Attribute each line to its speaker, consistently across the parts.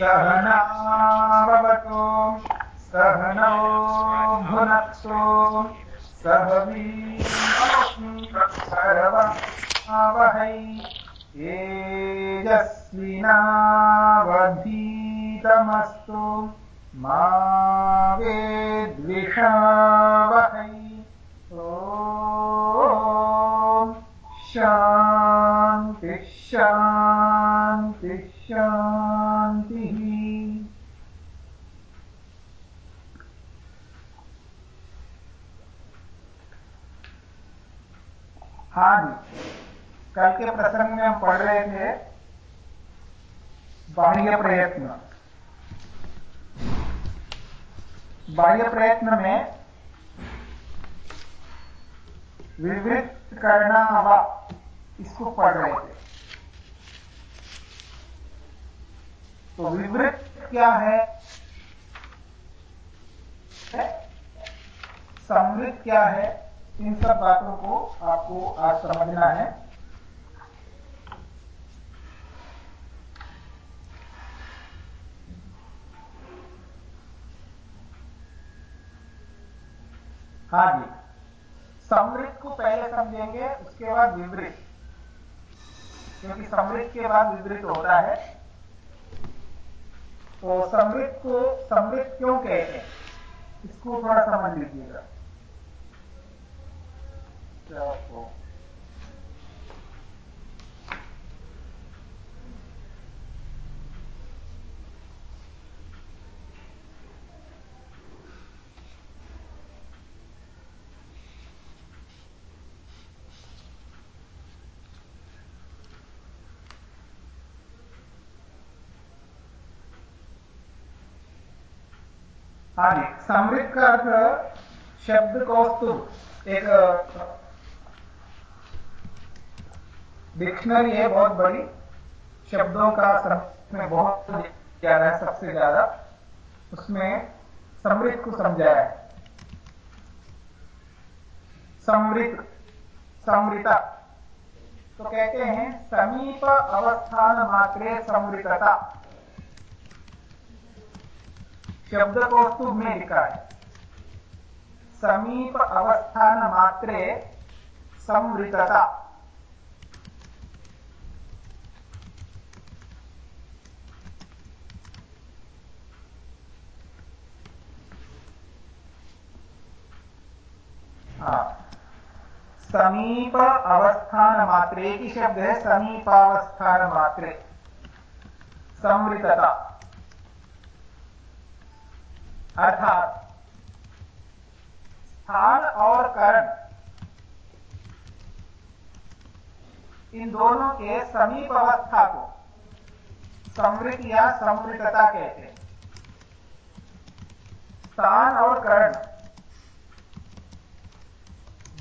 Speaker 1: सहनावतु सहनौ भुनक्तु सह वीर्यवहै तेजस्विनावधीतमस्तु। मा वेद्विषावहै हाँ जी। कल के प्रसंग में हम पढ़ रहे थे बाह्य प्रयत्न। बाह्य प्रयत्न में विवृत करना हवा इसको पढ़ रहे थे। तो विवृत क्या है? समृद्ध क्या है? इन सब बातों को आपको आज समझना है। हाँ जी। समृद्ध को पहले समझेंगे, उसके बाद विवृत। क्योंकि समृद्ध के बाद विवृत होता है। तो समृद्ध को समृद्ध क्यों कहते हैं? इसको थोड़ा समझ लीजिएगा। हाँ जी समृद्ध का अर्थ शब्द कौस्तुभ एक डिक्शनरी है बहुत बड़ी। शब्दों का में बहुत ज़्यादा है सबसे ज़्यादा। उसमें समृद्ध को समझाया है। समृद्ध, समृता। तो कहते हैं, समीप अवस्थान मात्रे समृतता शब्द कौस्तुभ में लिखा है। समीप अवस्थान मात्रे समृतता समीप अवस्थान मात्रे एक ही शब्द है समीपावस्थान मात्रे। समृतता अर्थात स्थान और करण। इन दोनों के समीप अवस्था को समृत या समृतता कहते हैं। स्थान और करण।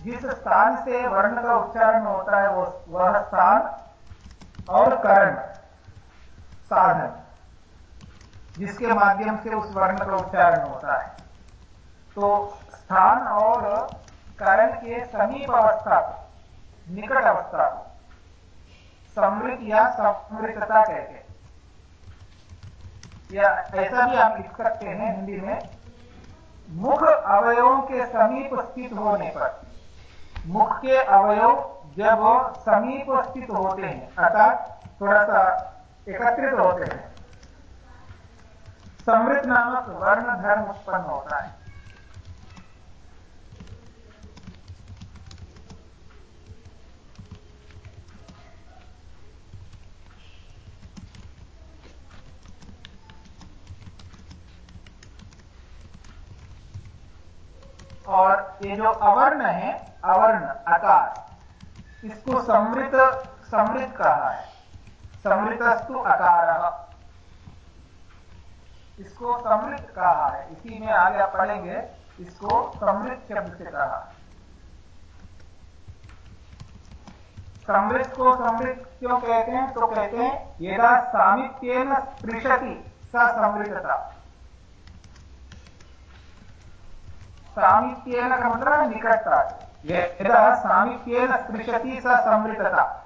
Speaker 1: जिस स्थान से वर्ण का उच्चारण होता है, वो वह स्थान और करण साधन, जिसके माध्यम से उस वर्ण का उच्चारण होता है। तो स्थान और करण के समीप अवस्था को निकट अवस्था को समृत या समृतता कहते हैं। या ऐसा भी आप लिख सकते हैं हिंदी में, मुख अवयवों के समीप स्थित होने पर। मुख के अवयव जब समीप स्थित होते हैं, अर्थात थोड़ा सा एकत्रित होते हैं, समृद्ध नामक वर्ण धर्म उत्पन्न होता है। और ये जो अवर्ण है अवर्ण आकार। इसको समृत समृद्ध कहा है। समृतस्तु अकार इसको समृद्ध कहा है। इसी में आगे आप पढ़ेंगे, इसको समृद्ध शब्द से कहा। समृद्ध को समृद्ध क्यों कहते हैं? तो कहते हैं, यदा सामित्येन स्पृशति, स समृद्धता सामित्येन का मतलब निकटता। यदा सामीप्येन स्पृशति स संवृतता।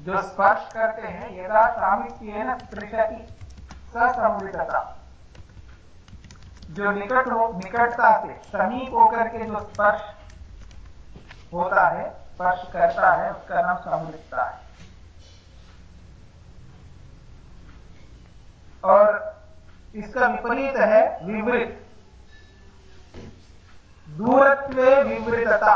Speaker 1: जो स्पर्श करते हैं, यदा सामीप्येन स्पृशति स संवृतता। जो निकट हो, निकटता से, समीप होकर के जो स्पर्श होता है, स्पर्श करता है, उसका नाम समृद्धता है। और इसका विपरीत है विवृत दूरत्व विवृतता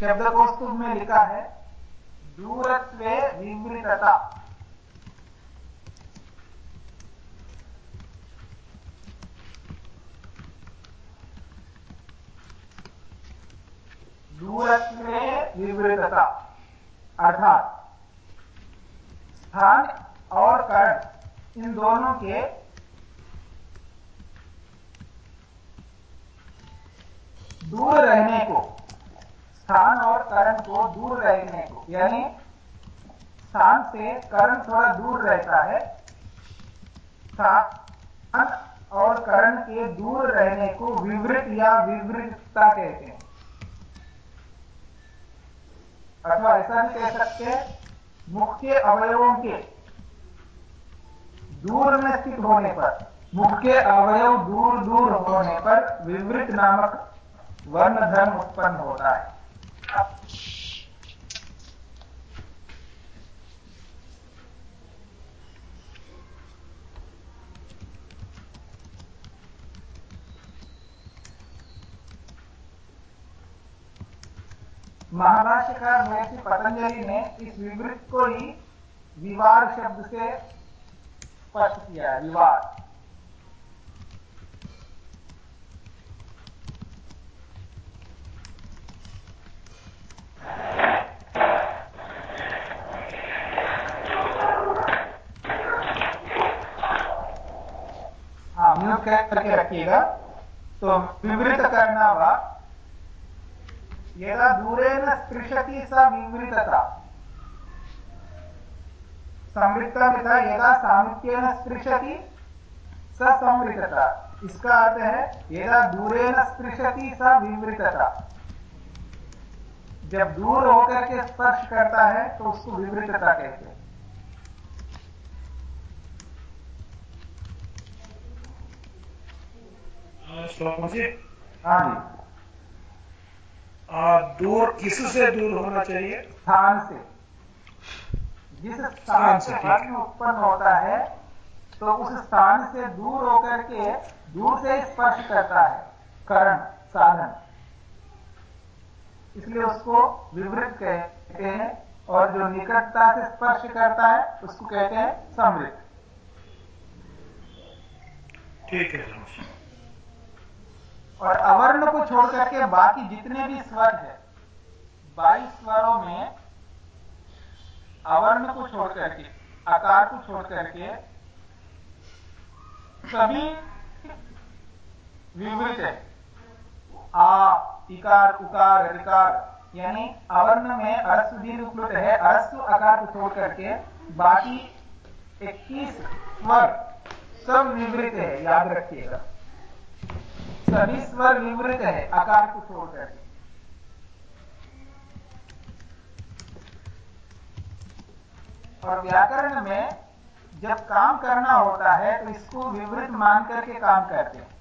Speaker 1: शब्द कौस्तुभ में लिखा है, दूरत्व विवृतता दूरत्व विवृतता अर्थात स्थान और कर्ण इन दोनों के दूर रहने को, स्थान और करण को दूर रहने को, यानी स्थान से करण थोड़ा दूर रहता है, स्थान और करण के दूर रहने को विवृत या विवृतता कहते हैं। अथवा ऐसा भी कह सकते हैं, मुख्य अवयवों के दूर में स्थित होने पर, मुख्य अवयव दूर दूर होने पर विवृत नामक वर्ण धर्म उत्पन्न होता है। महाभाष्यकार महर्षि पतंजलि ने इस विवृत को ही विवार शब्द से स्पष्ट किया है म्यूट करके रखिएगा। तो विवृत करना हुआ, यदा दूरेण स्पृशति स विवृतता। संवृत्ता यथा यदा सामित्येन स्पृशति स संवृतता। इसका अर्थ है यदा दूरेण स्पृशति स विवृतता। जब दूर होकर के स्पर्श करता है तो उसको विवृतता कहते हैं। हाँ जी।
Speaker 2: दूर किससे दूर होना चाहिए?
Speaker 1: स्थान से। जिस स्थान से वर्ण उत्पन्न होता है तो उस स्थान से दूर होकर के दूर से स्पर्श करता है करण साधन। इसलिए उसको विवृत कहते हैं और जो निकटता से स्पर्श करता है उसको कहते हैं समृद्ध।
Speaker 2: ठीक है
Speaker 1: और अवर्ण को छोड़ करके बाकी जितने भी स्वर है बाईस स्वरों में अवर्ण को छोड़ करके, आकार को छोड़ करके, सभी विवृत है। आ, इकार, उकार रिकार यानी अवर्ण में अरस्तु दीर्घ है। अरस्तु आकार को छोड़ करके बाकी 21 स्वर सब विवृत है, याद रखिएगा। सभी स्वर विवृत है, आकार को छोड़कर और व्याकरण में जब काम करना होता है तो इसको विवृत मान करके काम करते हैं।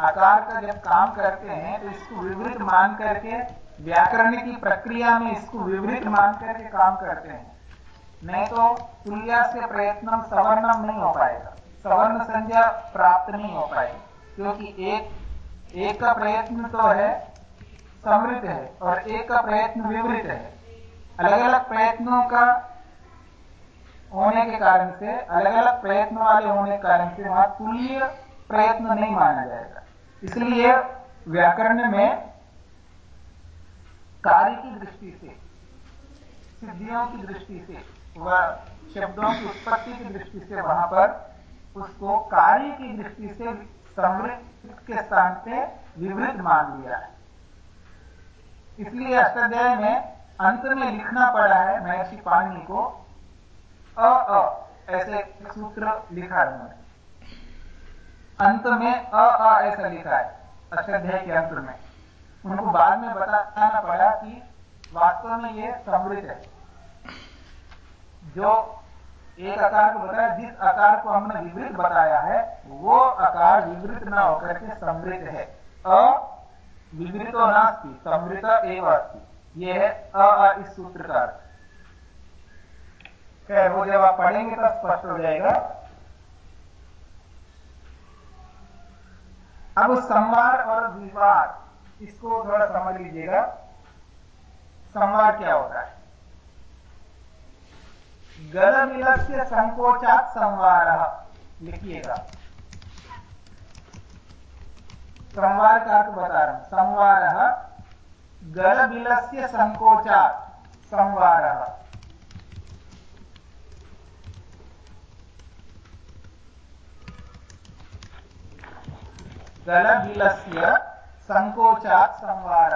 Speaker 1: आकार का जब काम करते हैं तो इसको विवृत मान करके, व्याकरण की प्रक्रिया में इसको विवृत मान करके काम करते हैं। नहीं तो तुल्या से प्रयत्न सवर्णम नहीं हो पाएगा। सवर्ण संज्ञा प्राप्त नहीं हो पाएगी, क्योंकि एक एक का प्रयत्न तो है, समृद्ध है, और एक का प्रयत्न विवृत है। अलग अलग प्रयत्नों का होने के कारण से अलग अलग प्रयत्न वाले होने के कारण से वहाँ तुल्य प्रयत्न नहीं माना जाएगा। इसलिए व्याकरण में कार्य की दृष्टि से, सिद्धियों की दृष्टि से, व शब्दों की उत्पत्ति की दृष्टि से वहाँ पर उसको कार्य की दृष्टि से समृद्ध के स्थान पे विवृत मान लिया है। इसलिए अष्टाध्याय में अंत में लिखना पड़ा है महर्षि पाणिनि को, अ ऐसे सूत्र लिखा है उन्होंने। अंत में अ, ऐसा लिखा है, अष्टाध्याय के अंत में। उनको बाद में बताना पड़ा कि वास्तव में ये समृद्ध है। जो एक आकार को बताया, जिस आकार को हमने विवृत बताया है, वो आकार विवृत ना होकर के समृद्ध है। अ नास्ती समृत एवं ये है अ इस सूत्र का अर्थ वो जब आप पढ़ेंगे तो स्पष्ट हो जाएगा। अब संवार और विवाद इसको थोड़ा समझ लीजिएगा। संवार क्या होता है? गलविलस्य संकोचात संवार लिखिएगा। संवार का अर्थ बता रहा हूँ। संवार गलबिलस्य संकोचात संवार गलबिलस्य संकोचात संवार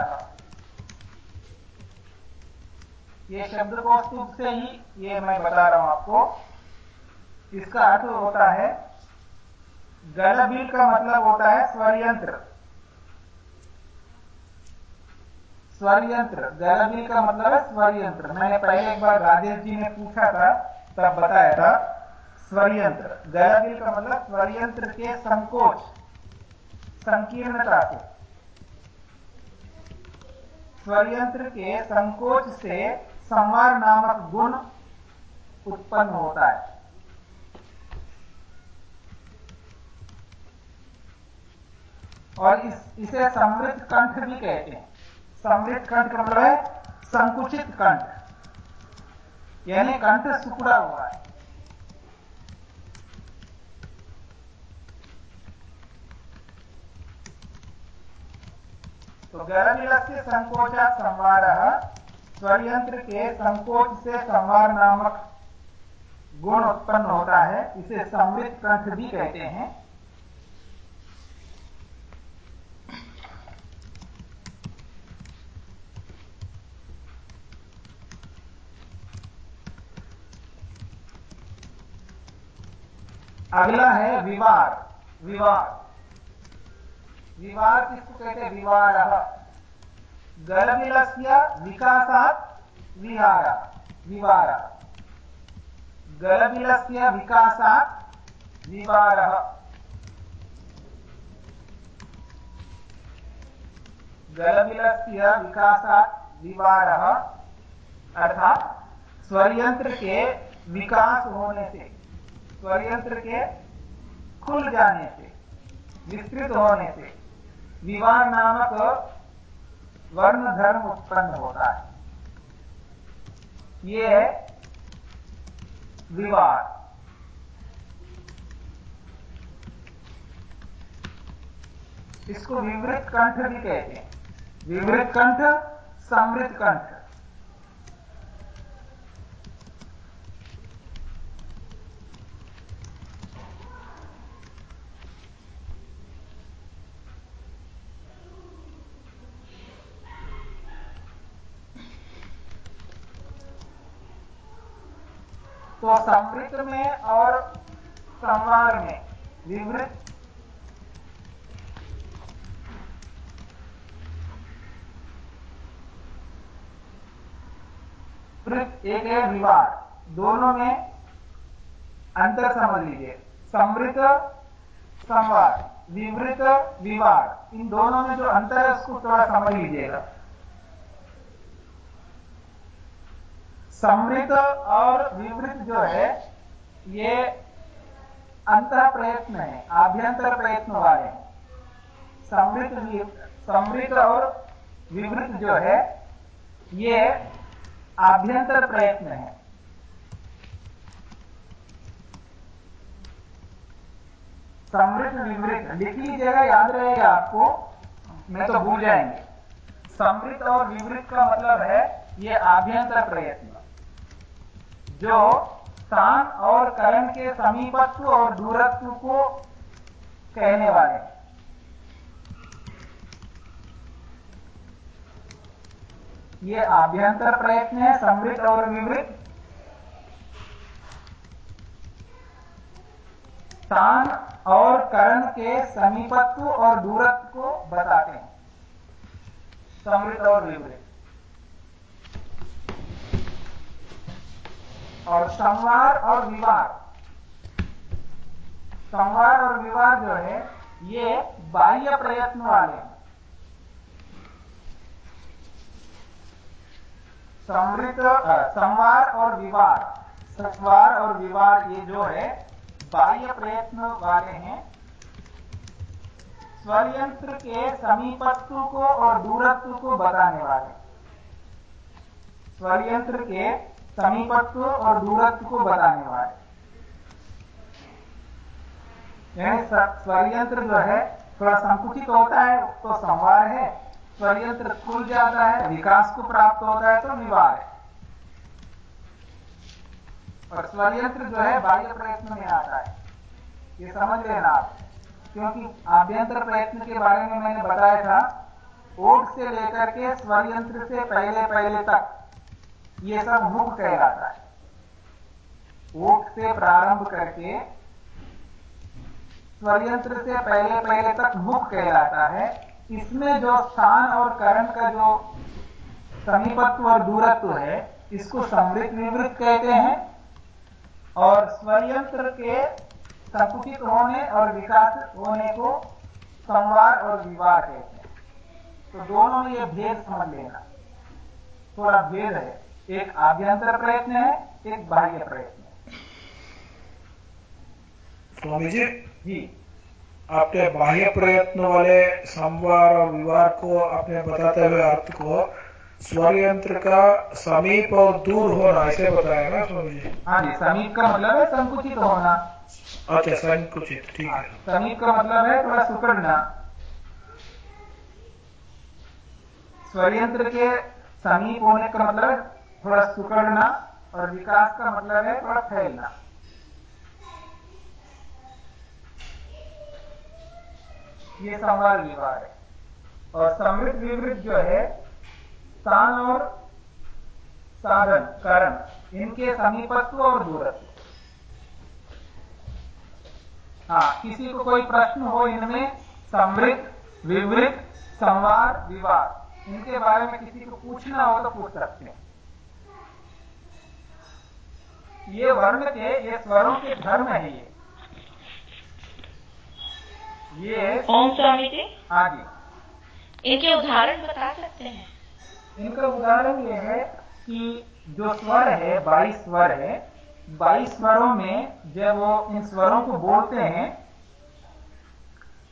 Speaker 1: ये शब्द कौस्तुभ से ही ये मैं बता रहा हूँ आपको। इसका अर्थ होता है, गलबील का मतलब होता है स्वरयंत्र। स्वरयंत्र, गलबील का मतलब है स्वरयंत्र। मैंने पहले एक बार राजेश जी ने पूछा था, तब बताया था, स्वरयंत्र। गलबील का मतलब स्वरयंत्र के संकोच, संकीर्णता से। स्वरयंत्र के संकोच से संवार नामक गुण उत्पन्न होता है। और इस, इसे समृद्ध कंठ भी कहते हैं। समृद्ध कंठ का मतलब है संकुचित कंठ। यानी कंठ सुकड़ा हुआ है। तो गर्भ से संकोचा संवार स्वयंत्र के संकोच से संवार नामक गुण उत्पन्न होता है, इसे समृद्ध कंठ भी कहते हैं। अगला है विवार विवार विवार किसको कहते हैं? विवार गलबिलस्य विकासात् विहार, विवार। विकासात् विवार। विकासात् विवार। अर्थात के विकास होने से स्वरयंत्र के खुल जाने से, विस्तृत होने से विवाह नामक वर्ण धर्म उत्पन्न होता है। यह है विवाद। इसको विवृत कंठ भी कहते हैं। विवृत कंठ, समृद्ध कंठ। तो समृत में और संवार में। विवृत एक है विवार दोनों में अंतर समझ लीजिए। समृत संवार। विवृत विवार इन दोनों में जो अंतर है, उसको थोड़ा समझ लीजिएगा। समृद्ध और विवृत जो है, ये अंत प्रयत्न है, आभ्यंतर प्रयत्न वाले समृद्ध समृद्ध और विवृत जो है, ये आभ्यंतर प्रयत्न है। समृद्ध, विवृत, लिख लीजिएगा याद रहेगा आपको, मैं तो भूल जाएँगे। समृद्ध और विवृत का मतलब है, ये आभ्यंतर प्रयत्न। जो स्थान और करण के समीपत्व और दूरत्व को कहने वाले ये आभ्यंतर प्रयत्न है, समृद्ध और विवृत। स्थान और करण के समीपत्व और दूरत्व को बताते हैं। समृद्ध और विवृत। और संवार और विवार। संवार और विवार जो है, ये बाह्य प्रयत्न वाले हैं। संवार और विवार। संवार और विवार ये जो है, बाह्य प्रयत्न वाले हैं। स्वयंत्र के समीपत्व को और दूरत्व को बताने वाले स्वयंत्र के समीपत्व और दूरत्व को बताने वाले। स्वयंत्र जो है, थोड़ा संकुचित होता है तो संवार है। स्वयंत्र खुल जाता है, विकास को प्राप्त होता है तो विवाह है। और स्वयंत्र जो है, बाह्य प्रयत्न में आता है। ये समझ लेना आप। क्योंकि आभ्यंतर प्रयत्न के बारे में मैंने बताया था ओट से लेकर के स्वयंत्र से पहले पहले तक। ये सब मुख कहलाता है। ओट से प्रारंभ करके स्वयंत्र से पहले पहले तक मुख कहलाता है। इसमें जो स्थान और करण का जो समीपत्व और दूरत्व है, इसको समृद्ध निवृत्त कहते हैं और स्वयंत्र के संकुचित होने और विकास होने को संवार और विवाह कहते हैं। तो दोनों यह भेद समझ लेना। थोड़ा भेद है। एक आभ्यंतर प्रयत्न है एक बाह्य प्रयत्न है।
Speaker 2: स्वामी जी
Speaker 1: जी।
Speaker 2: आपने बाह्य प्रयत्न वाले संवार और विवाह को आपने बताते हुए अर्थ को स्वर यंत्र का समीप और दूर होना ऐसे बताया ना स्वामी जी?
Speaker 1: हाँ जी समीप का मतलब है संकुचित होना।
Speaker 2: अच्छा संकुचित ठीक है।
Speaker 1: समीप का मतलब है थोड़ा सुकड़ना। स्वयंत्र के समीप होने का मतलब है थोड़ा सुकड़ना और विकास का मतलब है थोड़ा फैलना। ये संवाद विवाह है। और समृद्ध विवृत जो है, स्थान और साधन, कारण, इनके समीपत्व और दूरत्व। हाँ किसी को कोई प्रश्न हो इनमें, समृद्ध विवृत संवाद, विवाद, इनके बारे में किसी को पूछना हो तो पूछ सकते हैं। ये वर्ण के ये स्वरों के धर्म है ये। ये
Speaker 3: ओम स्वामी जी।
Speaker 1: जी
Speaker 3: इनके उदाहरण बता सकते हैं।
Speaker 1: इनका उदाहरण ये है कि जो स्वर है बाईस स्वर है बाईस स्वरों में जब वो इन स्वरों को बोलते हैं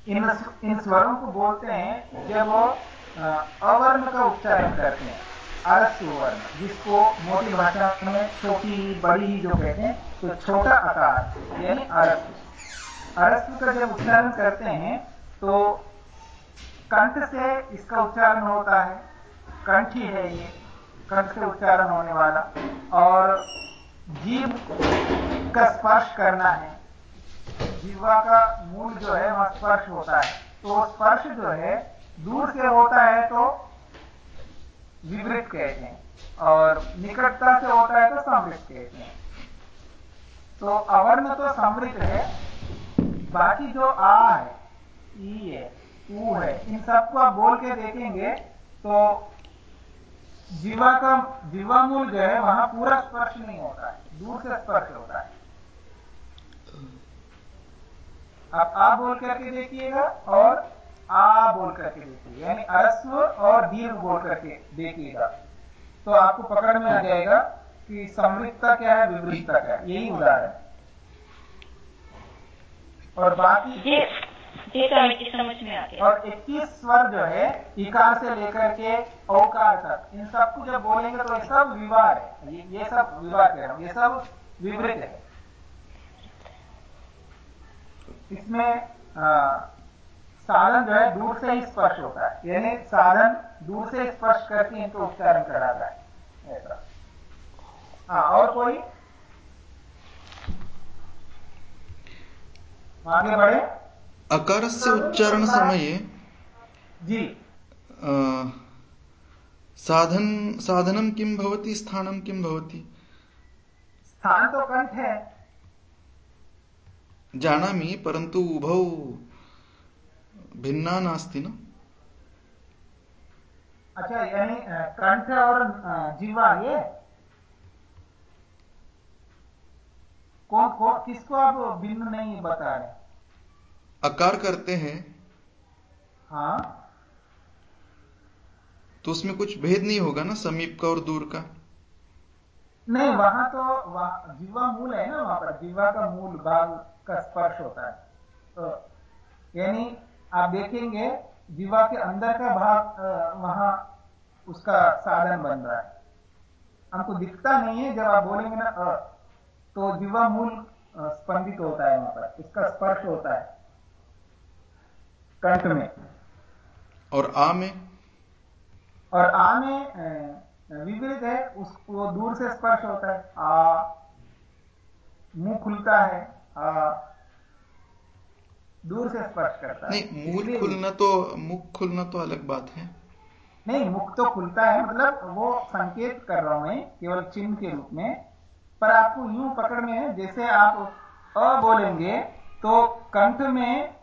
Speaker 1: इन इन स्वरों को बोलते हैं जब वो अवर्ण का उच्चारण करते हैं। वर्ण जिसको मोटी भाषा में छोटी, बड़ी जो कहते हैं तो छोटा आकार, यानी अरस्व अरस्व का जब उच्चारण करते हैं तो कंठ से इसका उच्चारण होता है, कंठ ही है ये, कंठ से उच्चारण होने वाला, और जीव का स्पर्श करना है। जीवा का मूल जो है, वह स्पर्श होता है। तो स्पर्श जो है, दूर से होता है तो विवृत कहते हैं। और निकटता से होता है तो समृद्ध कहते हैं। तो अवर्ण तो समृद्ध है, बाकी जो आ है, ई है, ऊ है, इन सबको आप बोल के देखेंगे तो जीवा का जीवा मूल जो है, वहाँ पूरा स्पर्श नहीं होता है, दूर से स्पर्श होता है। आप आ बोल करके देखिएगा, और आ बोल करके देखिए यानी अरस्व और दीर्घ बोल करके देखिएगा। तो आपको पकड़ में आ जाएगा कि समृद्धता क्या है विवृद्धता क्या है। यही उदाहरण और बाकी
Speaker 3: जी स्वामी जी समझ में आ गया
Speaker 1: और 21 स्वर जो है इकार से लेकर के औकार तक इन सबको जब बोलेंगे तो ये सब विवाह है। ये, ये सब विवाह कह रहा हूँ ये सब विवृत है। इसमें आ, साधन जो है दूर से ही स्पर्श होता है। यानी साधन दूर से स्पर्श करके इनको उच्चारण कराता है ऐसा हाँ और कोई? आगे बढ़े।
Speaker 4: अकारस्य उच्चारणसमये
Speaker 1: जी।
Speaker 4: अ, साधन साधनं किं भवति स्थानं किं भवति?
Speaker 1: स्थान तो कंठ है।
Speaker 4: जानामि परन्तु उभौ भिन्ना नास्ति न?
Speaker 1: अच्छा यानी कंठ और जीवा ये? कौन कौन किसको आप भिन्न नहीं बता रहे?
Speaker 4: अकार करते हैं।
Speaker 1: हाँ।
Speaker 4: तो उसमें कुछ भेद नहीं होगा ना समीप का और दूर का?
Speaker 1: नहीं वहाँ तो वहाँ जीवा मूल है ना वहाँ पर। जीवा का मूल भाग का स्पर्श होता है। तो यानी आप देखेंगे जीवा के अंदर का भाग वहाँ उसका साधन बन रहा है। हमको दिखता नहीं है जब आप बोलेंगे ना अ तो जीवा मूल स्पंदित होता है वहाँ पर इसका स्पर्श होता है। कंठ में।
Speaker 4: और आ में?
Speaker 1: और आ में विपरीत है उसको दूर से स्पर्श होता है। आ मुँह खुलता है। आ दूर से स्पर्श करता
Speaker 4: है। नहीं मूल खुलना तो मुख खुलना तो अलग बात है।
Speaker 1: नहीं मुख तो खुलता है मतलब वो संकेत कर रहा हूँ मैं केवल चिन्ह के रूप में। पर आपको यूँ पकड़ में है जैसे आप अ बोलेंगे तो कंठ में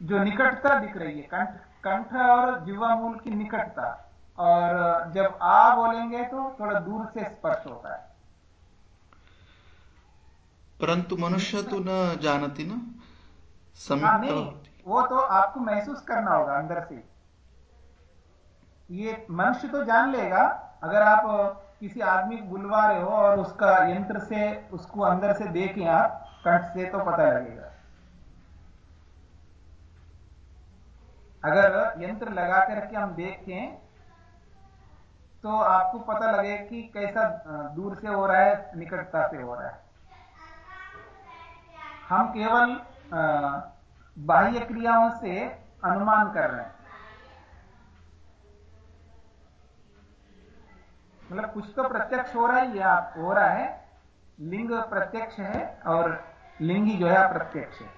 Speaker 1: जो निकटता दिख रही है कंठ कंठ और जीवा मूल की निकटता। और जब आ बोलेंगे तो थोड़ा दूर से स्पर्श होता है।
Speaker 4: परंतु मनुष्य तो न जानती ना।
Speaker 1: हाँ, वो तो आपको महसूस करना होगा अंदर से। ये मनुष्य तो जान लेगा अगर आप किसी आदमी को बुलवा रहे हो और उसका यंत्र से उसको अंदर से देखें आप कंठ से तो पता लगेगा। अगर यंत्र लगा करके हम देखें तो आपको पता लगे कि कैसा दूर से हो रहा है निकटता से हो रहा है। हम केवल बाह्य क्रियाओं से अनुमान कर रहे हैं। मतलब कुछ तो प्रत्यक्ष हो रहा है या हो रहा है लिंग प्रत्यक्ष है और लिंगी जो है अप्रत्यक्ष है।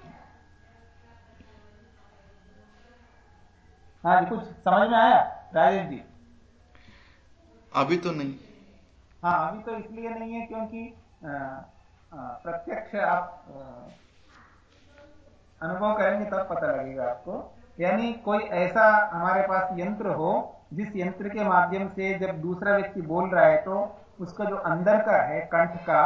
Speaker 1: हाँ जी कुछ समझ में आया? राजेश जी।
Speaker 4: अभी तो नहीं।
Speaker 1: हाँ अभी तो इसलिए नहीं है क्योंकि प्रत्यक्ष आप अनुभव करेंगे तब पता लगेगा आपको। यानी कोई ऐसा हमारे पास यंत्र हो जिस यंत्र के माध्यम से जब दूसरा व्यक्ति बोल रहा है तो उसका जो अंदर का है कंठ का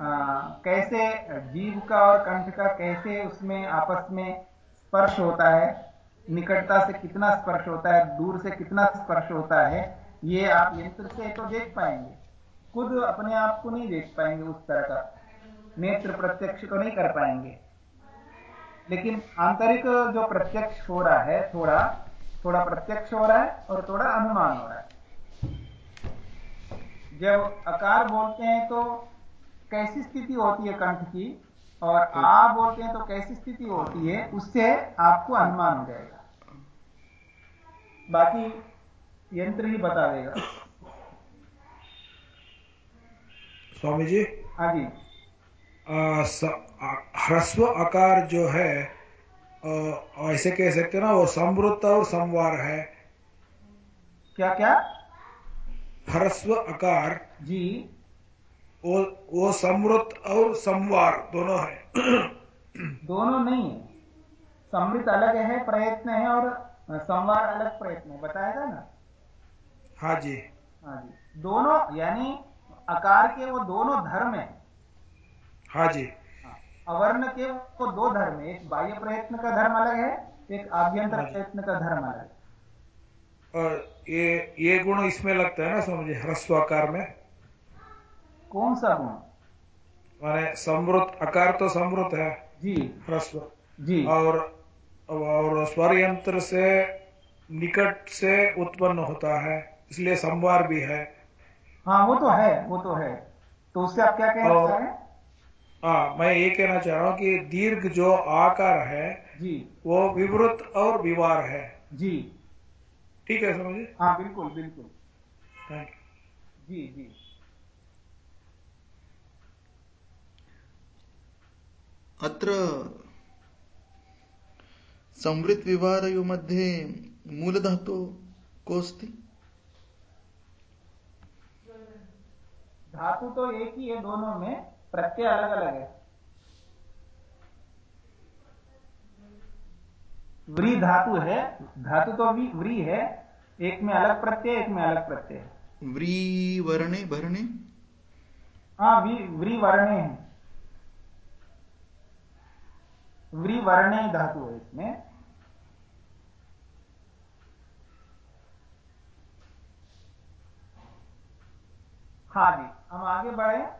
Speaker 1: आ, कैसे जीव का और कंठ का कैसे उसमें आपस में स्पर्श होता है निकटता से कितना स्पर्श होता है दूर से कितना स्पर्श होता है ये आप यंत्र से तो देख पाएँगे। खुद अपने आप को नहीं देख पाएँगे उस तरह का। नेत्र प्रत्यक्ष को नहीं कर पाएँगे। लेकिन आंतरिक जो प्रत्यक्ष हो रहा है थोड़ा थोड़ा प्रत्यक्ष हो रहा है और थोड़ा अनुमान हो रहा है। जब अकार बोलते हैं तो कैसी स्थिति होती है कंठ की और आ बोलते हैं तो कैसी स्थिति होती है उससे आपको अनुमान हो जाएगा। बाकी यंत्र ही बता देगा।
Speaker 2: स्वामी जी?
Speaker 1: हाँ जी।
Speaker 2: ह्रस्व आकार जो है ऐसे कह सकते ना वो समृद्ध और संवार है।
Speaker 1: क्या क्या
Speaker 2: ह्रस्व आकार
Speaker 1: जी।
Speaker 2: वो वो समृद्ध और संवार दोनों है।
Speaker 1: दोनों नहीं है। समृद्ध अलग है प्रयत्न है और संवार अलग प्रयत्न बताया था ना?
Speaker 2: हाँ जी।
Speaker 1: हाँ जी। दोनों यानी आकार के वो दोनों धर्म है।
Speaker 2: हाँ जी।
Speaker 1: हाँ, अवर्ण के वो दो धर्म है। एक बाह्य प्रयत्न का धर्म अलग है एक आभ्यंतर हाँ प्रयत्न का धर्म अलग है।
Speaker 2: और ये ये गुण इसमें लगता है ना समझे ह्रस्वाकार में।
Speaker 1: कौन सा गुण?
Speaker 2: माने समृद्ध आकार तो समृद्ध है।
Speaker 1: जी।
Speaker 2: ह्रस्व।
Speaker 1: जी।
Speaker 2: और और स्वर यंत्र से निकट से उत्पन्न होता है इसलिए संवार भी है।
Speaker 1: हाँ वो तो है वो तो है। तो उससे आप क्या कहना चाह रहे हैं?
Speaker 2: हाँ मैं ये कहना चाह रहा हूँ कि दीर्घ जो आकार है
Speaker 1: जी।
Speaker 2: वो विवृत और विवार है।
Speaker 1: जी।
Speaker 2: ठीक है समझिए
Speaker 1: हाँ बिल्कुल बिल्कुल।
Speaker 2: थैंक
Speaker 1: यू जी जी।
Speaker 4: अत्र संवृत विवारयो मध्ये मूलधातु कोस्ति
Speaker 1: धातु तो एक ही है दोनों में। प्रत्यय अलग अलग है। व्री धातु है धातु तो व्री है एक में अलग प्रत्यय एक में अलग प्रत्यय।
Speaker 4: है व्री वर्णे भरणे?
Speaker 1: हाँ व्री वर्णे है। व्री वर्णे धातु है इसमें। हाँ जी हम आगे बढ़े।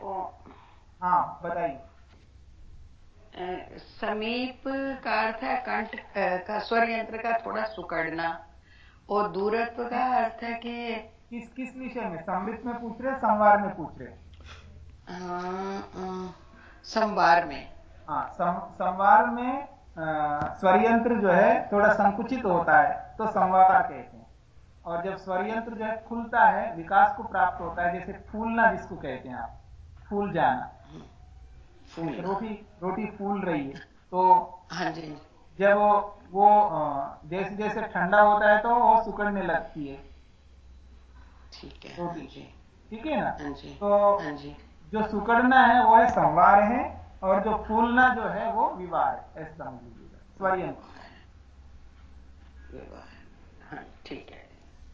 Speaker 1: हाँ बताइए।
Speaker 5: समीप का अर्थ है कंठ का स्वर यंत्र का थोड़ा सुकड़ना और दूरत्व का अर्थ है कि
Speaker 1: किस किस विषय में? समृत में पूछ रहे संवार में पूछ रहे
Speaker 5: संवार में।
Speaker 1: हाँ संवार में स्वरयंत्र जो है थोड़ा संकुचित होता है तो संवार कहते हैं। और जब स्वरयंत्र जो है खुलता है विकास को प्राप्त होता है जैसे फूलना जिसको कहते हैं आप। फूल जाना रोटी रोटी फूल रही है। तो
Speaker 5: हाँ जी।
Speaker 1: जब वो वो जैसे जैसे ठंडा होता है तो वो सुकड़ने लगती है।
Speaker 5: ठीक है
Speaker 1: रोटी।
Speaker 5: हाँ
Speaker 1: ठीक है ना?
Speaker 5: हाँ जी।
Speaker 1: तो
Speaker 5: हाँ जी।
Speaker 1: जो सुकड़ना है वो है संवार है और जो फूलना जो है वो विवाह है। ऐसा समझ लीजिएगा। स्वयं
Speaker 5: ठीक है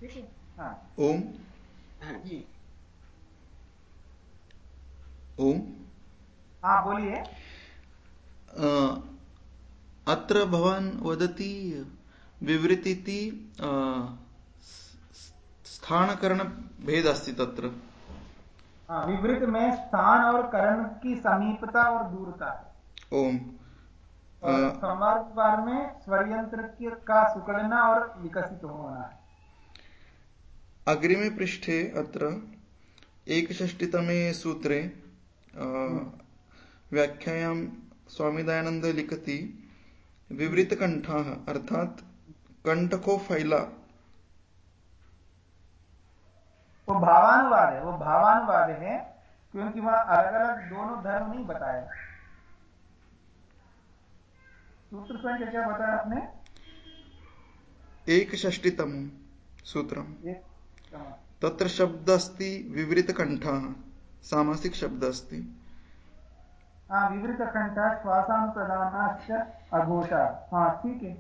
Speaker 1: ठीक है। हाँ।
Speaker 4: ओम।
Speaker 5: हाँ जी।
Speaker 4: ओम।
Speaker 1: हाँ बोलिए।
Speaker 4: अत्र भवान् वदति विवृतिति स्थानकरणभेद अस्ति तत्र।
Speaker 1: हाँ, विवृत में स्थान और करण की समीपता और दूरता। है
Speaker 4: ओम
Speaker 1: संवार में स्वरयंत्र का सुकड़ना और विकसित होना। है
Speaker 4: अग्रिमे पृष्ठे अत्र एकषष्टितमे सूत्रे व्याख्यायां स्वामी दयानंद लिखति विवृत कंठा अर्थात कंठ को फैला
Speaker 1: वो भावानुवाद है वो भावानुवाद है क्योंकि वहाँ अलग अलग दोनों धर्म नहीं बताया सूत्र संख्या क्या बताया आपने?
Speaker 4: एक षष्टितम सूत्रम। तत्र शब्द अस्ति विवृत कंठः सामासिक शब्द अस्ति।
Speaker 1: हाँ विवृत कंठः श्वासानुप्रदानाश्च अघोषा। हाँ ठीक है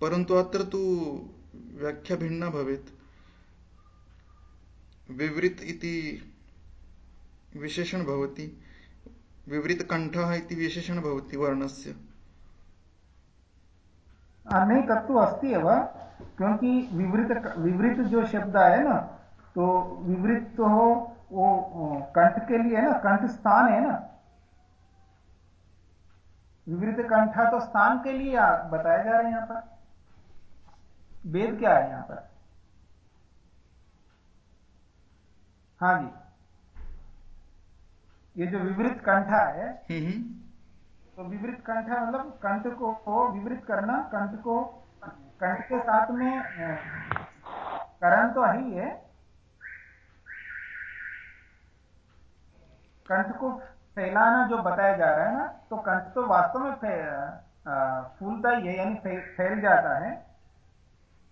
Speaker 4: परन्तु अत्र तु व्याख्या भिन्ना भवेत्। विवृत इति विशेषण भवति। विवृतकण्ठः इति विशेषण भवति वर्णस्य।
Speaker 1: नहीं तत्तु अस्ति एव क्योंकि विवृत विवृत जो शब्द है ना तो विवृत तो हो वो कंठ के लिए है ना कंठ स्थान है ना। विवृत कंठा तो स्थान के लिए बताया जा रहा है यहाँ पर। वेद क्या है यहाँ पर? हाँ जी। ये जो विवृत कंठा है
Speaker 4: हम्म, हम्म।
Speaker 1: तो विवृत कंठा मतलब कंठ को विवृत करना कंठ को कंठ के साथ में करण तो ही है कंठ को फैलाना जो बताया जा रहा है ना तो कंठ तो वास्तव में फूलता ही है यानी फैल जाता है।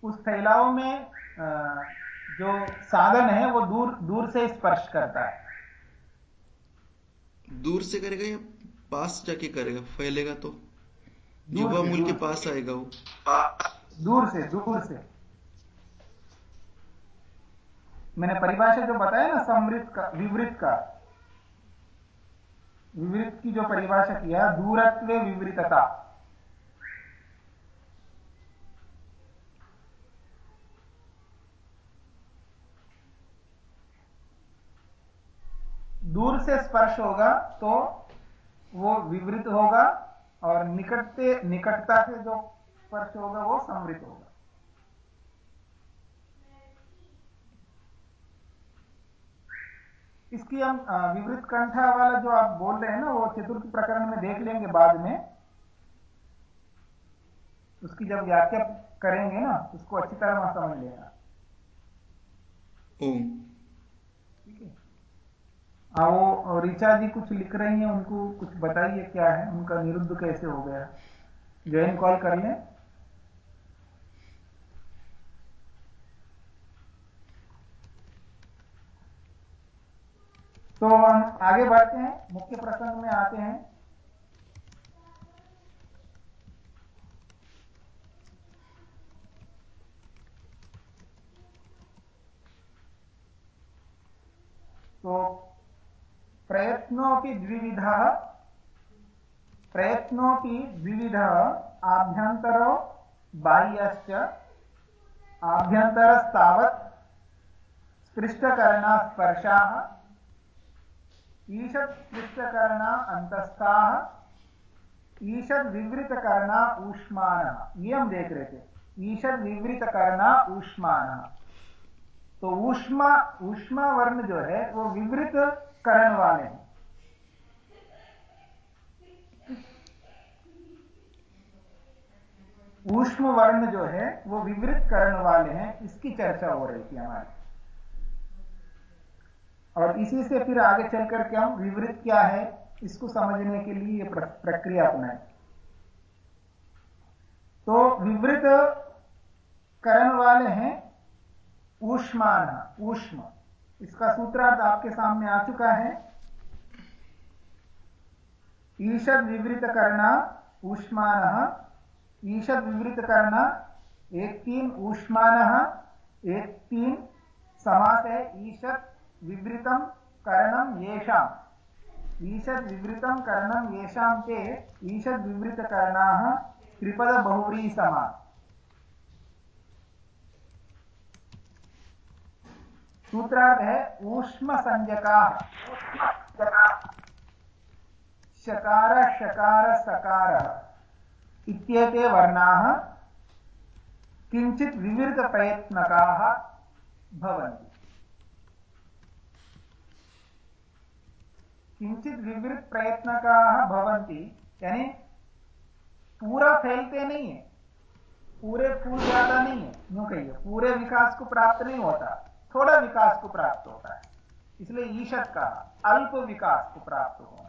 Speaker 1: उस फैलाव में जो साधन है वो दूर दूर से स्पर्श करता है।
Speaker 4: दूर से करेगा या पास जाके करेगा? फैलेगा तो? युवा मूल के पास आएगा वो?
Speaker 1: दूर से दूर से। मैंने परिभाषा जो बताया ना समृत का विवृत का विवृत की जो परिभाषा किया दूरत्व विवृतता। दूर से स्पर्श होगा तो वो विवृत होगा और निकटते, निकटता से जो स्पर्श होगा वो समृत होगा। इसकी हम विवृत कंठा वाला जो आप बोल रहे हैं ना वो चतुर्थ प्रकरण में देख लेंगे बाद में। उसकी जब व्याख्या करेंगे ना उसको अच्छी तरह वहाँ समझ लेना। ठीक है? हाँ वो ऋचा जी कुछ लिख रही हैं उनको कुछ बताइए क्या है उनका निरुद्ध कैसे हो गया। जैन कॉल कर लें। तो हम आगे बढ़ते हैं, मुख्य प्रसंग में आते हैं। तो प्रयत्नों की द्विविध, प्रयत्नों की द्विविध, आभ्यंतर बाह्य आभ्यंतरस्तावत् स्पृष्टकरणा स्पर्शा ईषत् स्पृष्टकरणा अन्तस्थाः ईषद विवृतकरणा ऊष्मानः। ये हम देख रहे थे। ईषद विवृतकरणा ऊष्मानः। तो ऊष्मा ऊष्मा वर्ण जो है, वो विवृत करण वाले हैं। ऊष्म वर्ण जो है, वो विवृत करण वाले हैं। इसकी चर्चा हो रही थी हमारी। और इसी से फिर आगे चल करके हम विवृत क्या है? इसको समझने के लिए ये प्रक्रिया अपनाए। तो विवृत करण वाले हैं ऊष्मान, ऊष्म। इसका सूत्रार्थ आपके सामने आ चुका है। ईषद विवृत करना ऊष्मान। ईषद विवृत करना एक तीन, ऊष्मान। एक तीन, समास है ईषद। विवृतम करणम येषाम। ईषद विवृतम करणम येषाम के ईषद विवृत करना त्रिपद बहुव्री समा सूत्रार्थ है ऊष्म संजका शकार शकार, सकार इत्येते वर्णाः किञ्चित् विवृतप्रयत्नकाः भवन्ति। किंचित विवृत प्रयत्नकाः भवन्ति, यानी पूरा फैलते नहीं है। पूरे फूल ज़्यादा नहीं है, यूँ कहिए। पूरे विकास को प्राप्त नहीं होता, थोड़ा विकास को प्राप्त होता है। इसलिए ईशत का अल्प विकास को प्राप्त होना।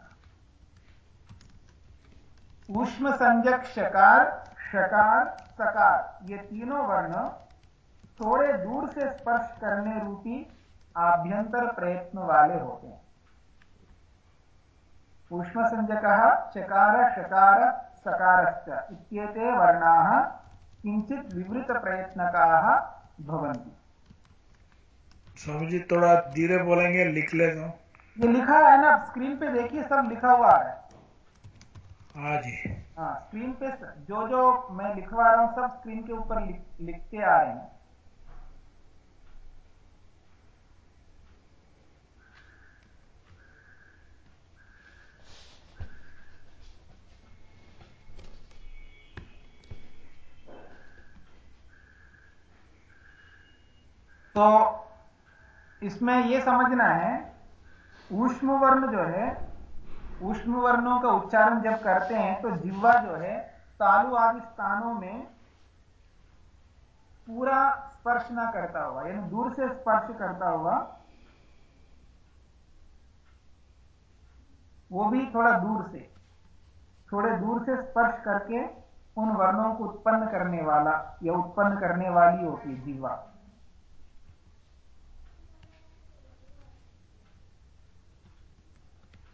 Speaker 1: ऊष्म संजक शकार शकार, सकार, ये तीनों वर्ण थोड़े दूर से स्पर्श करने रूपी आभ्यंतर प्रयत्न वाले होते हैं। ऊष्म चकार शकार सकारश्च इत्येते वर्णाः किञ्चित् विवृतप्रयत्नकाः भवन्ति।
Speaker 2: स्वामी जी थोड़ा धीरे बोलेंगे लिख ले तो
Speaker 1: ये लिखा है ना स्क्रीन पे देखिए सब लिखा हुआ है।
Speaker 2: हाँ जी।
Speaker 1: हाँ स्क्रीन पे जो जो मैं लिखवा रहा हूँ सब स्क्रीन के ऊपर लिख, लिखते आ रहे हैं। तो इसमें यह समझना है ऊष्म वर्ण जो है ऊष्म वर्णों का उच्चारण जब करते हैं तो जिह्वा जो है तालु आदि स्थानों में पूरा स्पर्श ना करता हुआ, यानी दूर से स्पर्श करता हुआ, वो भी थोड़ा दूर से, थोड़े दूर से स्पर्श करके उन वर्णों को उत्पन्न करने वाला, या उत्पन्न करने वाली होती है जीवा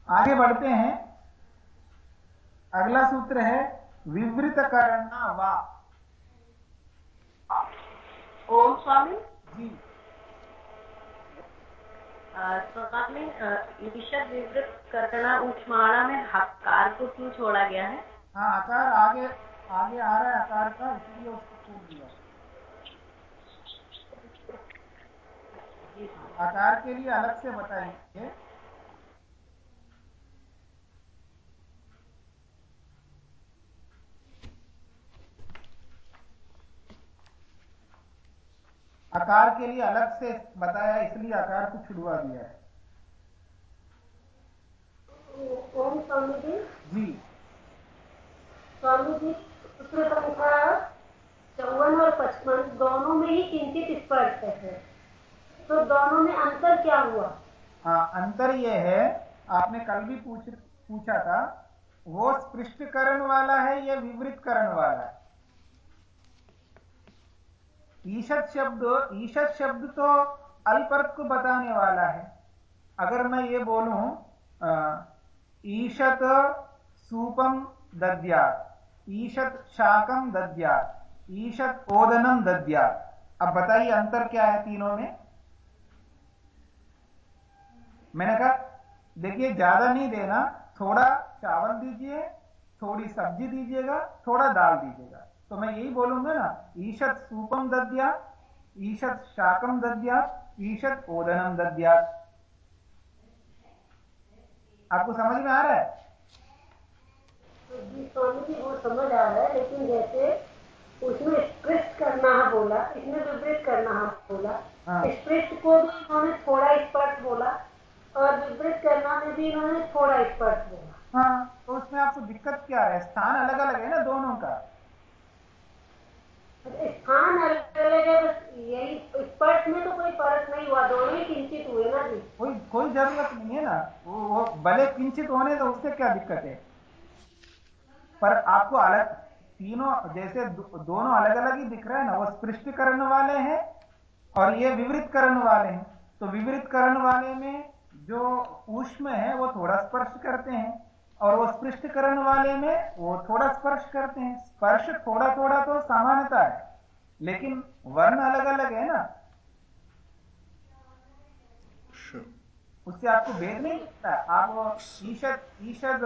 Speaker 1: आगे बढ़ते हैं। अगला सूत्र है विवृत करना वा।
Speaker 6: ओम स्वामी।
Speaker 1: जी।
Speaker 6: स्वामी ईशद विवृत करना उष्माणा में हकार को क्यों छोड़ा गया है?
Speaker 1: हाँ आकार आगे आगे आ रहा है आकार का इसलिए उसको छोड़ दिया। आकार के लिए अलग से बताएँगे। आकार के लिए अलग से बताया इसलिए आकार को छुड़वा दिया है।
Speaker 6: स्वामी जी
Speaker 1: जी।
Speaker 6: स्वामी जी सूत्र संख्या चौवन और पचपन दोनों में ही किंचित स्पर्श है। तो दोनों में अंतर क्या हुआ?
Speaker 1: हाँ अंतर यह है आपने कल भी पूछ पूछा था वो स्पृष्टकरण वाला है या विवृतकरण वाला है? ईशत शब्द ईशत शब्द तो अल्पर्थ को बताने वाला है। अगर मैं ये बोलूँ ईशत सूपम दद्यात ईशत शाकम दद्यात ईशत ओदनम दद्यात। अब बताइए अंतर क्या है तीनों में? मैंने कहा, देखिए, ज़्यादा नहीं देना, थोड़ा चावल दीजिए, थोड़ी सब्ज़ी दीजिएगा, थोड़ा दाल दीजिएगा। तो मैं यही बोलूँगा ना ईशत सूपम दद्या ईशत शाकम दद्या ईशत ओदनम दद्या। आपको समझ में आ रहा है?
Speaker 6: जी स्वामी जी वो समझ आ रहा है लेकिन जैसे उसमें स्पृष्ट करना बोला इसमें विपरीत करना बोला
Speaker 1: हाँ।
Speaker 6: स्पृष्ट को भी इन्होंने थोड़ा बोला और विपरीत करना में भी इन्होंने थोड़ा बोला।
Speaker 1: हाँ तो उसमें आपको दिक्कत क्या है? स्थान अलग अलग है ना दोनों का।
Speaker 6: स्थान अलग अलग है स्पर्श में तो कोई फ़र्क नहीं हुआ दोनों ही किंचित हुए ना जी।
Speaker 1: कोई कोई ज़रूरत नहीं है ना। वो, भले किंचित होने तो उससे क्या दिक्कत है? पर आपको अलग तीनों जैसे दो, दोनों अलग अलग ही दिख रहे हैं ना वो स्पृष्टीकरण वाले हैं और ये विवृत विवृतकरण वाले हैं। तो विवृत विवृतकरण वाले में जो ऊष्म है वो थोड़ा स्पर्श करते हैं। और वो स्पृष्टकरण वाले में वो थोड़ा स्पर्श करते हैं। स्पर्श थोड़ा थोड़ा तो सामान्यता है लेकिन वर्ण अलग अलग है ना। उससे आपको भेद नहीं दिखता आप ईशद ईशद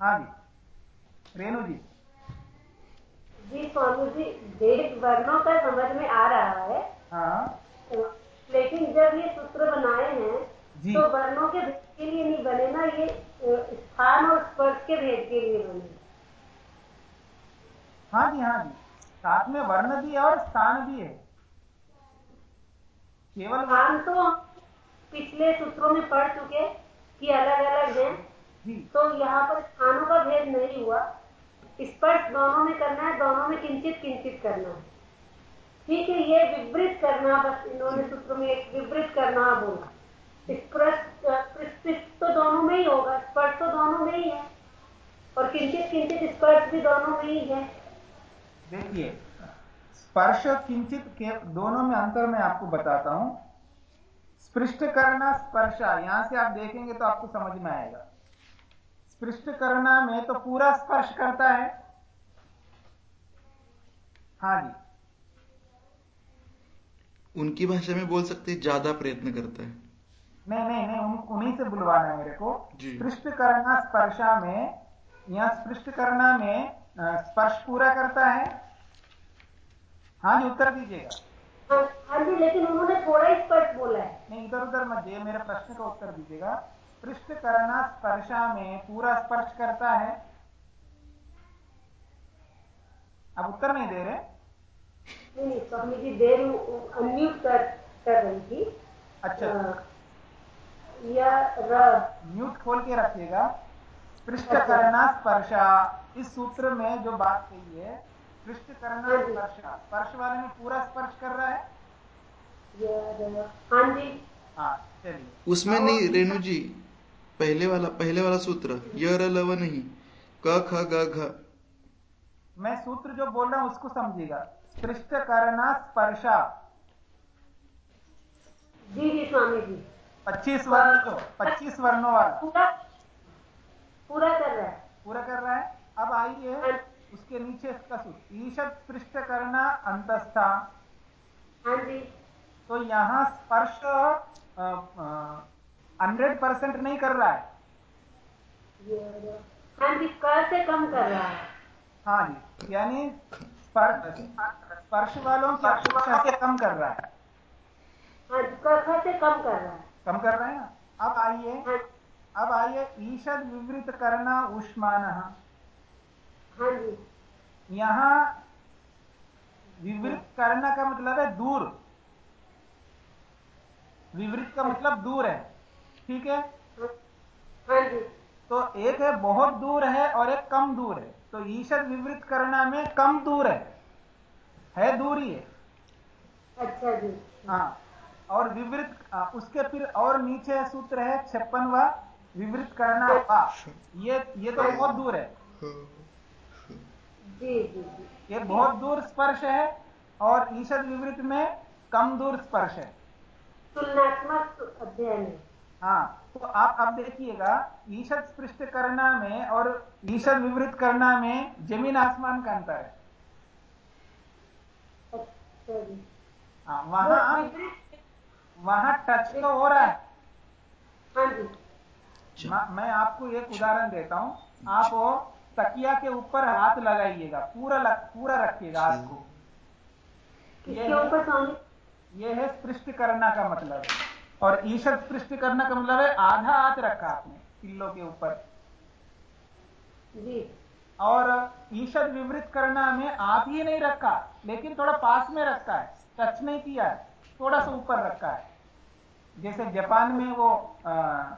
Speaker 1: हाँ जी। रेणु जी।
Speaker 6: जी स्वामी जी भेद वर्णों का समझ में आ रहा है।
Speaker 1: हाँ।
Speaker 6: लेकिन जब ये सूत्र बनाए हैं। तो वर्णों के के लिए नहीं बने ना ये स्थान और स्पर्श के भेद के लिए बने।
Speaker 1: हाँ जी हाँ जी। साथ में वर्ण भी है और स्थान भी है। केवल
Speaker 6: स्थान तो पिछले सूत्रों में पढ़ चुके कि अलग अलग हैं तो यहाँ पर स्थानों का भेद नहीं हुआ। स्पर्श दोनों में करना है दोनों में किंचित किंचित करना है। ठीक है ये विवृत करना बस इन्होंने सूत्र में एक विवृत करना बोला। स्पर्श तो दोनों में ही होगा स्पर्श तो दोनों में ही है। और किंचित किंचित स्पर्श भी दोनों में ही है।
Speaker 1: देखिए स्पर्श किंचित के दोनों में अंतर मैं आपको बताता हूँ। स्पृष्ट करना स्पर्शा यहाँ से आप देखेंगे तो आपको समझ में आएगा। स्पृष्ट करना में तो पूरा स्पर्श करता है। हाँ जी।
Speaker 4: उनकी भाषा में बोल सकते हैं ज़्यादा प्रयत्न करता है।
Speaker 1: नहीं नहीं नहीं उन, उन्हीं से बुलवाना है मेरे को। स्पृष्ट करना स्पर्शा में या स्पृष्ट करना में स्पर्श पूरा करता है। हाँ जी उत्तर दीजिएगा।
Speaker 6: हाँ हाँ जी लेकिन उन्होंने थोड़ा ही स्पर्श बोला है।
Speaker 1: नहीं इधर उधर मत जाइए मेरे प्रश्न का उत्तर दीजिएगा। स्पृष्ट करना स्पर्शा में पूरा स्पर्श करता है। अब उत्तर नहीं दे रहे?
Speaker 6: नहीं नहीं स्वामी जी देर अनम्यूट कर कर रही थी।
Speaker 1: अच्छा। म्यूट खोल के रखिएगा। स्पृष्ट करना स्पर्शा। इस सूत्र में जो बात कही है स्पृष्ट करना स्पर्शा। स्पर्श वाले में पूरा स्पर्श कर रहा है?
Speaker 6: हाँ जी।
Speaker 1: हाँ चलिए।
Speaker 4: उसमें नहीं रेणु जी। पहले वाला पहले वाला सूत्र। य लव नहीं। क ख ग घ।
Speaker 1: मैं सूत्र जो बोल रहा हूँ उसको समझिएगा। स्पृष्ट करना स्पर्शा।
Speaker 6: जी जी स्वामी जी।
Speaker 1: 25 वर्ण 25 वर्णों वाला।
Speaker 6: पूरा पूरा कर रहा है।
Speaker 1: पूरा कर रहा है? अब आइए उसके नीचे इसका सूत्र स्पृष्ट करना अंतस्था।
Speaker 6: हाँ
Speaker 1: तो यहाँ स्पर्श हंड्रेड परसेंट नहीं कर रहा है।
Speaker 6: हाँ जी से कम कर रहा है।
Speaker 1: हाँ जी यानी स्पर्श स्पर्श वालों की अपेक्षा से कम कर रहा है।
Speaker 6: हाँ जी से कम कर रहा है।
Speaker 1: कम कर रहे हैं? अब आइए अब आइए ईशद विवृत करना उष्मान।
Speaker 6: हाँ
Speaker 1: यहाँ विवृत करना का मतलब है दूर। विवृत का मतलब दूर है। ठीक है?
Speaker 6: जी
Speaker 1: तो एक है बहुत दूर है और एक कम दूर है। तो ईशद विवृत करना में कम दूर है। है दूरी है।
Speaker 6: अच्छा जी।
Speaker 1: हाँ। और विवृत उसके फिर और नीचे सूत्र है छप्पनवा विवृत करना वा ये ये तो बहुत दूर है।
Speaker 6: जी जी जी।
Speaker 1: ये बहुत दूर स्पर्श है और ईशद विवृत में कम दूर स्पर्श है।
Speaker 6: तुलनात्मक अध्ययन। हाँ
Speaker 1: तो आप अब देखिएगा ईशद स्पृष्ट करना में और ईशद विवृत करना में ज़मीन आसमान का अंतर है।
Speaker 6: अच्छा
Speaker 1: हाँ वहाँ
Speaker 6: विपरीत
Speaker 1: वहाँ टच तो हो रहा है।
Speaker 6: हाँ जी।
Speaker 1: मैं आपको एक उदाहरण देता हूँ। आप तकिया के ऊपर हाथ लगाइएगा। पूरा लग, पूरा रखिएगा हाथ को। ये है- है स्पृष्ट करना का मतलब। और ईशद स्पृष्ट करना का मतलब है आधा हाथ रखा आपने किलो के ऊपर। और ईशद विवृत करना में आप ही नहीं रखा लेकिन थोड़ा पास में रखा है। टच नहीं किया है। थोड़ा सा ऊपर रखा है। जैसे जापान में वो आ, आ,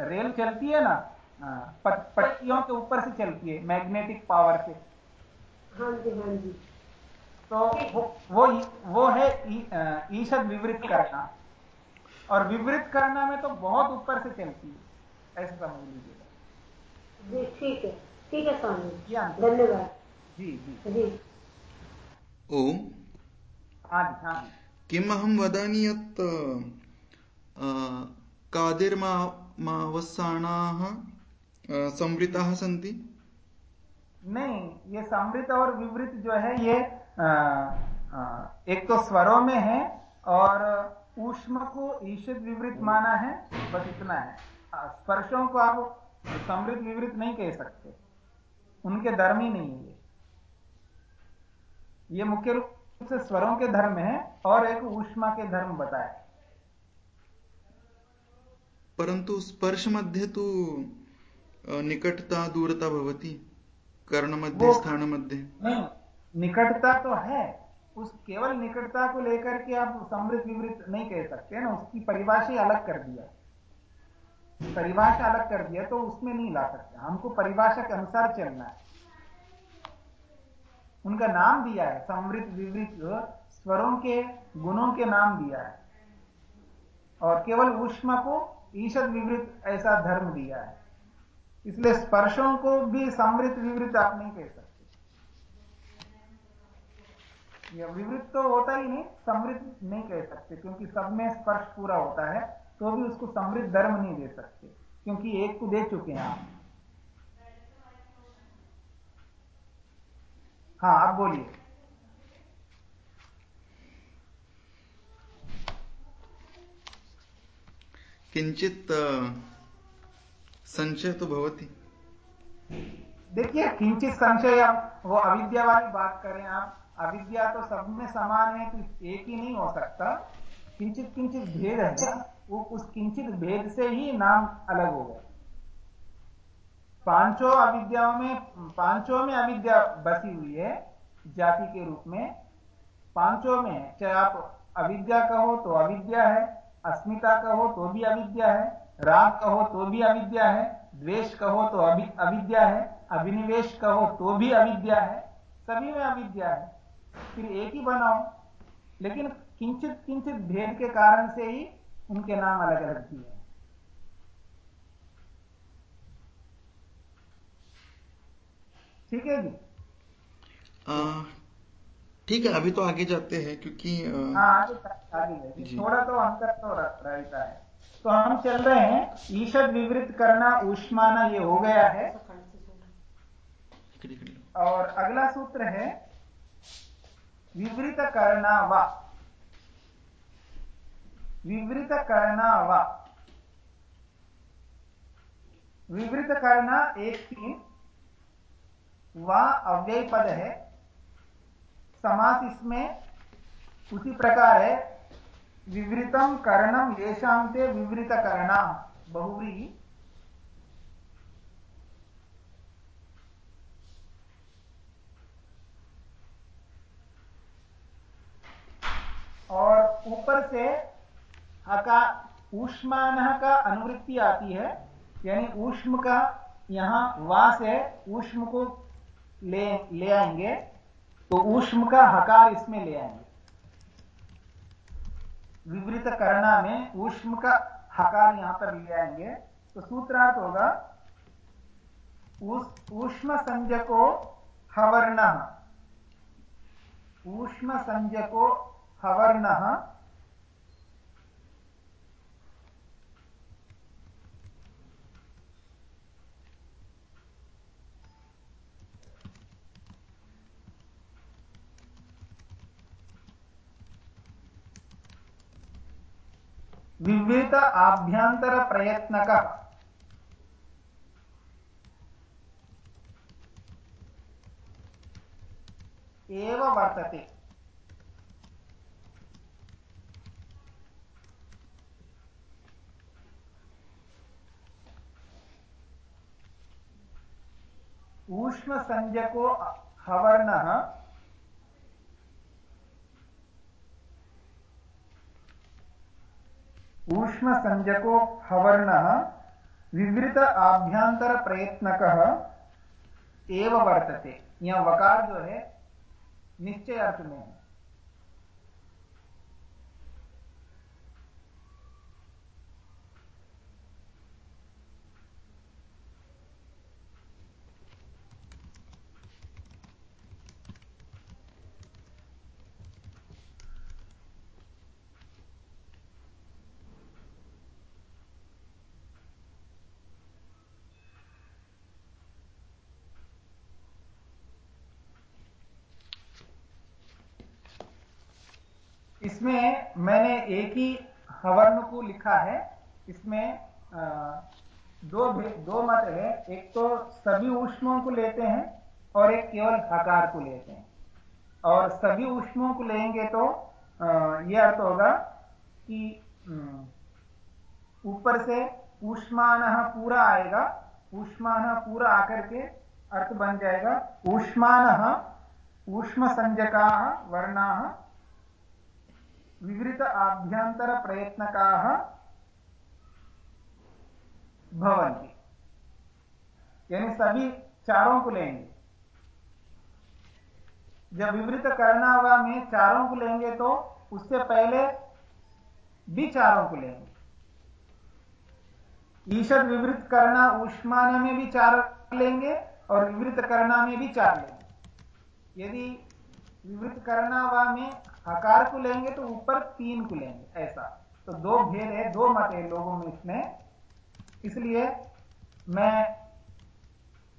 Speaker 1: रेल चलती है ना पट्टियों के ऊपर से चलती है मैग्नेटिक पावर से।
Speaker 6: हाँ जी हाँ जी।
Speaker 1: तो वो वो, वो है ईशद विवृत करना। और विवृत करना में तो बहुत ऊपर से चलती है। ऐसा समझ लीजिएगा
Speaker 6: जी ठीक है। ठीक है स्वामी
Speaker 1: अंतर
Speaker 6: धन्यवाद।
Speaker 1: जी जी।
Speaker 6: जी।
Speaker 4: ओम।
Speaker 1: हाँ जी हाँ जी।
Speaker 4: किम् अहं वदामि यत् कादिर्मावसानाः अ, संवृताः सन्ति?
Speaker 1: नहीं ये समृत और विवृत जो है ये आ, आ, एक तो स्वरों में है और ऊष्म को ईशित विवृत माना है बस इतना है। स्पर्शों को आप समृद्ध विवृत नहीं कह सकते। उनके धर्म ही नहीं है ये मुख्य रूप स्वरों के धर्म है और एक ऊष्मा के धर्म बताए।
Speaker 4: परन्तु स्पर्शमध्ये तु अ, निकटता दूरता भवति कर्णमध्ये
Speaker 1: वो-
Speaker 4: स्थानमध्ये
Speaker 1: नहीं निकटता तो है उस केवल निकटता को लेकर के आप समृद्ध विवृत नहीं कह सकते ना उसकी परिभाषा ही अलग कर दिया। परिभाषा अलग कर दिया तो उसमें नहीं ला सकते। हमको परिभाषा के अनुसार चलना है। उनका नाम दिया है समृद्ध विवृत स्वरों के, गुणों के नाम दिया है। और केवल ऊष्मा को ईशद विवृत ऐसा धर्म दिया है। इसलिए स्पर्शों को भी समृद्ध विवृत आप नहीं कह सकते। ये विवृत तो होता ही नहीं समृद्ध नहीं कह सकते, क्योंकि सब में स्पर्श पूरा होता है तो भी उसको समृद्ध धर्म नहीं दे सकते, क्योंकि एक को दे चुके हैं आप। हाँ आप बोलिए।
Speaker 4: किंचित संशय तो भवति।
Speaker 1: देखिए किंचित संशय आप वो अविद्या वाली बात करें आप अविद्या तो सब में समान है तो एक ही नहीं हो सकता। किंचित किंचित भेद है वो उस किंचित भेद से ही नाम अलग हो गया पाँचों अविद्याओं में, पाँचों में अविद्या बसी हुई है, जाति के रूप में। पाँचों में चाहे आप अविद्या कहो तो अविद्या है, अस्मिता कहो तो भी अविद्या है, राग कहो तो भी अविद्या है, द्वेष कहो तो अविद्या है, अभिनिवेश कहो तो भी अविद्या है, सभी में अविद्या है। फिर एक ही बनाओ। लेकिन किंचित किंचित भेद के कारण से ही उनके नाम अलग अलग दिए ठीक है जी?
Speaker 4: ठीक है अभी तो आगे जाते हैं क्योंकि
Speaker 1: हाँ आगे आगे। थोड़ा तो अंतर तो रह- रहता है। तो हम चल रहे हैं ईशद विवृत करना उष्माना ये हो गया है. और अगला सूत्र है विवृत करना व। विवृत करना व। विवृत करना एक तीन व अव्यय पद है। समास इसमें उसी प्रकार है। विवृतम करणम येषां ते विवृत करना बहुव्रीहि। और ऊपर से हका ऊष्मान का अनुवृत्ति आती है, यानी ऊष्म का यहाँ वा से ऊष्म को ले ले आएँगे तो ऊष्म का हकार इसमें ले आएँगे। विवृत करना में ऊष्म का हकार यहाँ पर ले आएँगे। तो सूत्रार्थ होगा ऊष्म संज्ञको हवर्ण। ऊष्म संज्ञको हवर्ण विवृत आभ्यन्तरप्रयत्नकः एव वर्तते। ऊष्मसंज्ञको हवर्णः ऊष्मसंज्ञको हवर्णः विवृत आभ्यन्तरप्रयत्नकः एव वर्तते। यहाँ वकार जो है निश्चय अर्थ में है। इसमें मैंने एक ही हवर्ण को लिखा है। इसमें दो दो मत है। एक तो सभी ऊष्मों को लेते हैं और एक केवल हकार को लेते हैं। और सभी ऊष्मों को लेंगे तो यह अर्थ होगा कि ऊपर से ऊष्मान पूरा आएगा। ऊष्मान पूरा आकर के अर्थ बन जाएगा। ऊष्मान ऊष्म संजका वर्णा विवृत आभ्यन्तरप्रयत्नकाः भवन्ति। यानी सभी चारों को लेंगे। जब विवृत करना हुआ, में चारों को लेंगे तो उससे पहले भी चारों को लेंगे। ईशद विवृत करना उष्मान में भी चार लेंगे और विवृत करना में भी चार लेंगे। यदि विवृत करना हुआ, में हकार को लेंगे तो ऊपर तीन को लेंगे, ऐसा। तो दो भेद है, दो मत है लोगों में इसमें। इसलिए मैं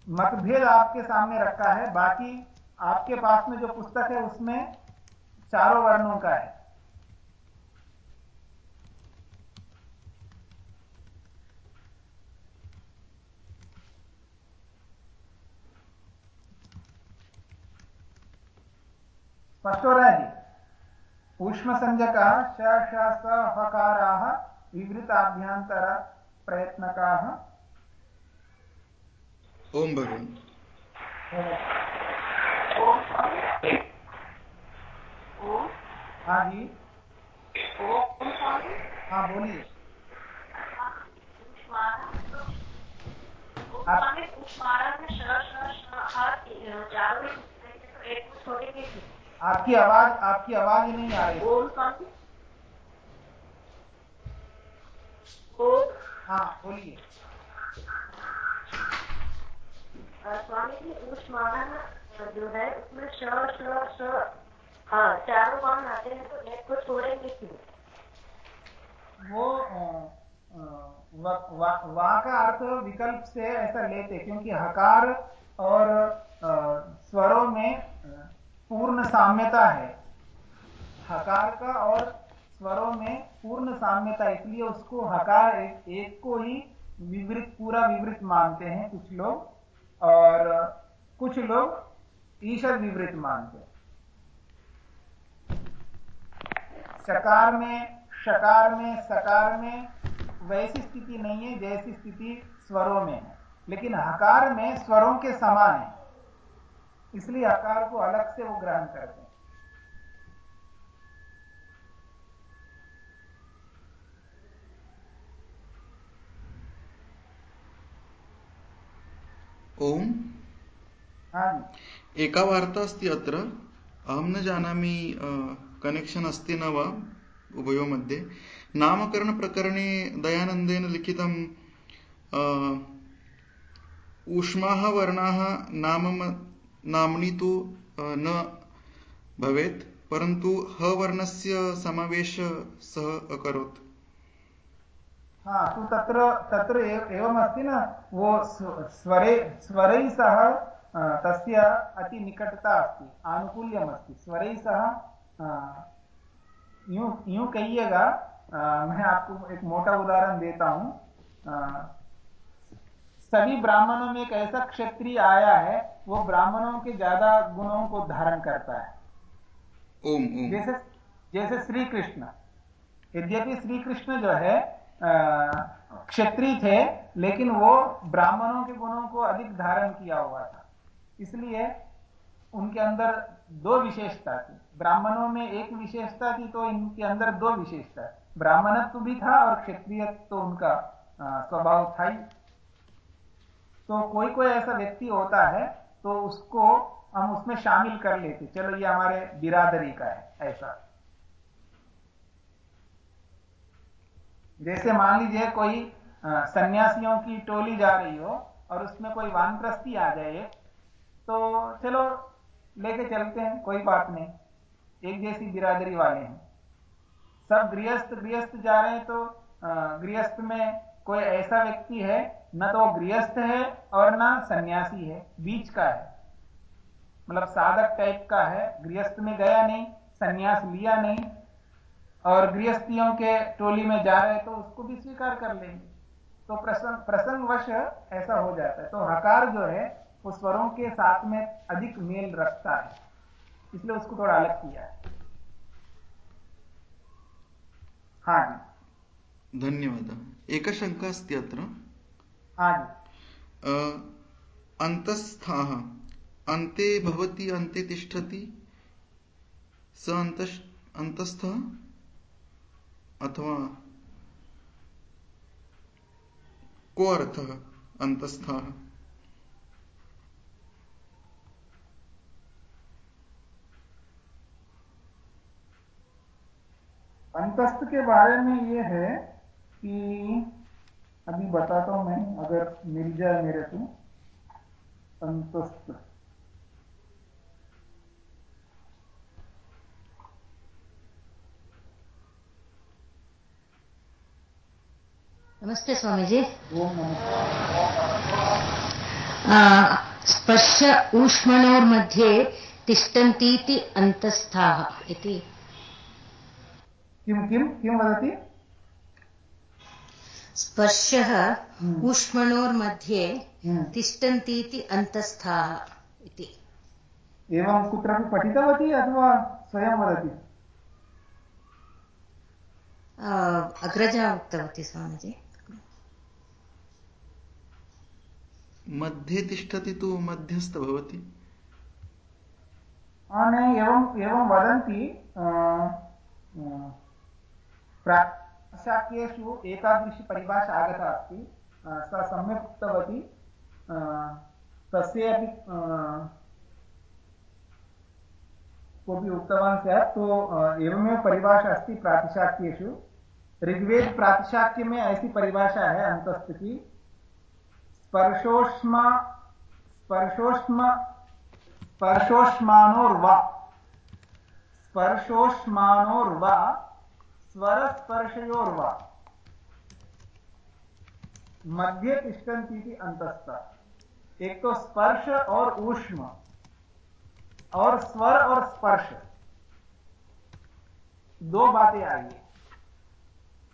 Speaker 1: मतभेद आपके सामने रखा है, बाकी आपके पास में जो पुस्तक है उसमें चारों वर्णों का है। स्पष्ट हो रहा है जी ऊष्मसंज्ञकः श श स हकाराः विवृताभ्यन्तरप्रयत्नकाः
Speaker 4: ओम भगवान
Speaker 1: हाँ जी हाँ बोलिए आप आपकी आवाज़ आपकी आवाज़ ही नहीं आ रही। हाँ बोलिए।
Speaker 6: स्वामी जी उष्मान जो है उसमें श श श हाँ चारों बाण आते हैं तो एक को छोड़ेंगे क्यों?
Speaker 1: वो वहाँ का अर्थ विकल्प से ऐसा लेते क्योंकि हकार और स्वरों में पूर्ण साम्यता है। हकार का और स्वरों में पूर्ण साम्यता इसलिए उसको हकार एक, एक को ही विवृत पूरा विवृत मानते हैं कुछ लोग और कुछ लोग ईशर विवृत मानते हैं। शकार में शकार में सकार में वैसी स्थिति नहीं है जैसी स्थिति स्वरों में है। लेकिन हकार में स्वरों के समान है। इसलिए आकार को अलग से वो ग्रहण करते हैं।
Speaker 4: ओम।
Speaker 1: हाँ
Speaker 4: एका वार्ता अस्ति अत्र। अहं न जानामि कनेक्षन् अस्ति न वा उभयोः मध्ये नामकरणप्रकरणे दयानन्देन लिखितं ऊष्माः वर्णाः नाम नाम्नि तु न भवेत्, परन्तु ह वर्णस्य समावेश सः अकरोत्।
Speaker 1: हाँ तो तत्र तत्र न? वो स्वरे, स्वरैः सह तस्य अतिनिकटता अस्ति स्वरैः सह यूँ यूँ कहिएगा मैं आपको एक मोटा उदाहरण देता हूँ। सभी ब्राह्मणों में एक ऐसा क्षत्रिय आया है वो ब्राह्मणों के ज़्यादा गुणों को धारण करता है।
Speaker 4: ओम ओम।
Speaker 1: जैसे जैसे श्री कृष्ण यद्यपि श्री कृष्ण जो है क्षत्रिय थे लेकिन वो ब्राह्मणों के गुणों को अधिक धारण किया हुआ था। इसलिए उनके अंदर दो विशेषता थी। ब्राह्मणों में एक विशेषता थी तो इनके अंदर दो विशेषता। ब्राह्मणत्व भी था और क्षत्रिय तो उनका स्वभाव था ही। तो कोई कोई ऐसा व्यक्ति होता है तो उसको हम उसमें शामिल कर लेते चलो ये हमारे बिरादरी का है, ऐसा। जैसे मान लीजिए कोई सन्यासियों की टोली जा रही हो और उसमें कोई वानप्रस्थी आ जाए तो चलो लेके चलते हैं, कोई बात नहीं। एक जैसी बिरादरी वाले हैं। सब गृहस्थ गृहस्थ जा रहे हैं तो गृहस्थ में कोई ऐसा व्यक्ति है न तो गृहस्थ है और न सन्यासी है, बीच का है। मतलब साधक टाइप का है, गृहस्थ में गया नहीं, सन्यास लिया नहीं, और गृहस्थियों के टोली में जा रहे तो उसको भी स्वीकार कर लेंगे। तो प्रसंग, प्रसंगवश ऐसा हो जाता है। तो हकार जो है, वो स्वरों के साथ में अधिक मेल रखता है। इसलिए उसको थोड़ा अलग किया है। हाँ
Speaker 4: धन्यवाद। एक शंका अस्ति अत्र।
Speaker 1: जी
Speaker 4: अन्तस्थाः अन्ते भवति अन्ते तिष्ठति स अन्तस्थः अथवा को अर्थः अन्तस्थः
Speaker 1: अंतस्थ के बारे में ये है कि अभी बताता हूँ मैं अगर मिल जाए मेरे को अंतस्थ
Speaker 7: नमस्ते स्वामी जी स्पर्श ऊष्मणोर्मध्ये तिष्ठन्तीति अन्तस्थाः इति।
Speaker 1: किं किं किं वदति?
Speaker 7: स्पर्शः ऊष्मणोर्मध्ये तिष्ठन्तीति अन्तस्थाः इति।
Speaker 1: एवं कुत्रापि पठितवती अथवा स्वयं वदति?
Speaker 7: अग्रजा उक्तवती स्वामीजी।
Speaker 4: मध्ये तिष्ठति तु मध्यस्थ भवति।
Speaker 1: एवम् एवं वदन्ति प्राशाक्येषु एतादृशी परिभाषा आगता अस्ति सा सम्यक् उक्तवती तस्य अपि कोऽपि उक्तवान् स्यात्। तो एवमेव परिभाषा अस्ति प्रातिशाक्येषु। ऋग्वेद प्रातिशाक्य में ऐसी परिभाषा है अंतस्थ की स्पर्शोष्मा, स्पर्शोष्म, स्पर्शोष्मानोर्वा। स्पर्शोष्मानोर्वा। स्वर स्पर्शयोर्वा मध्य तिष्ठन्ती अंतस्थ एक तो स्पर्श और ऊष्म, और स्वर और स्पर्श। दो बातें आई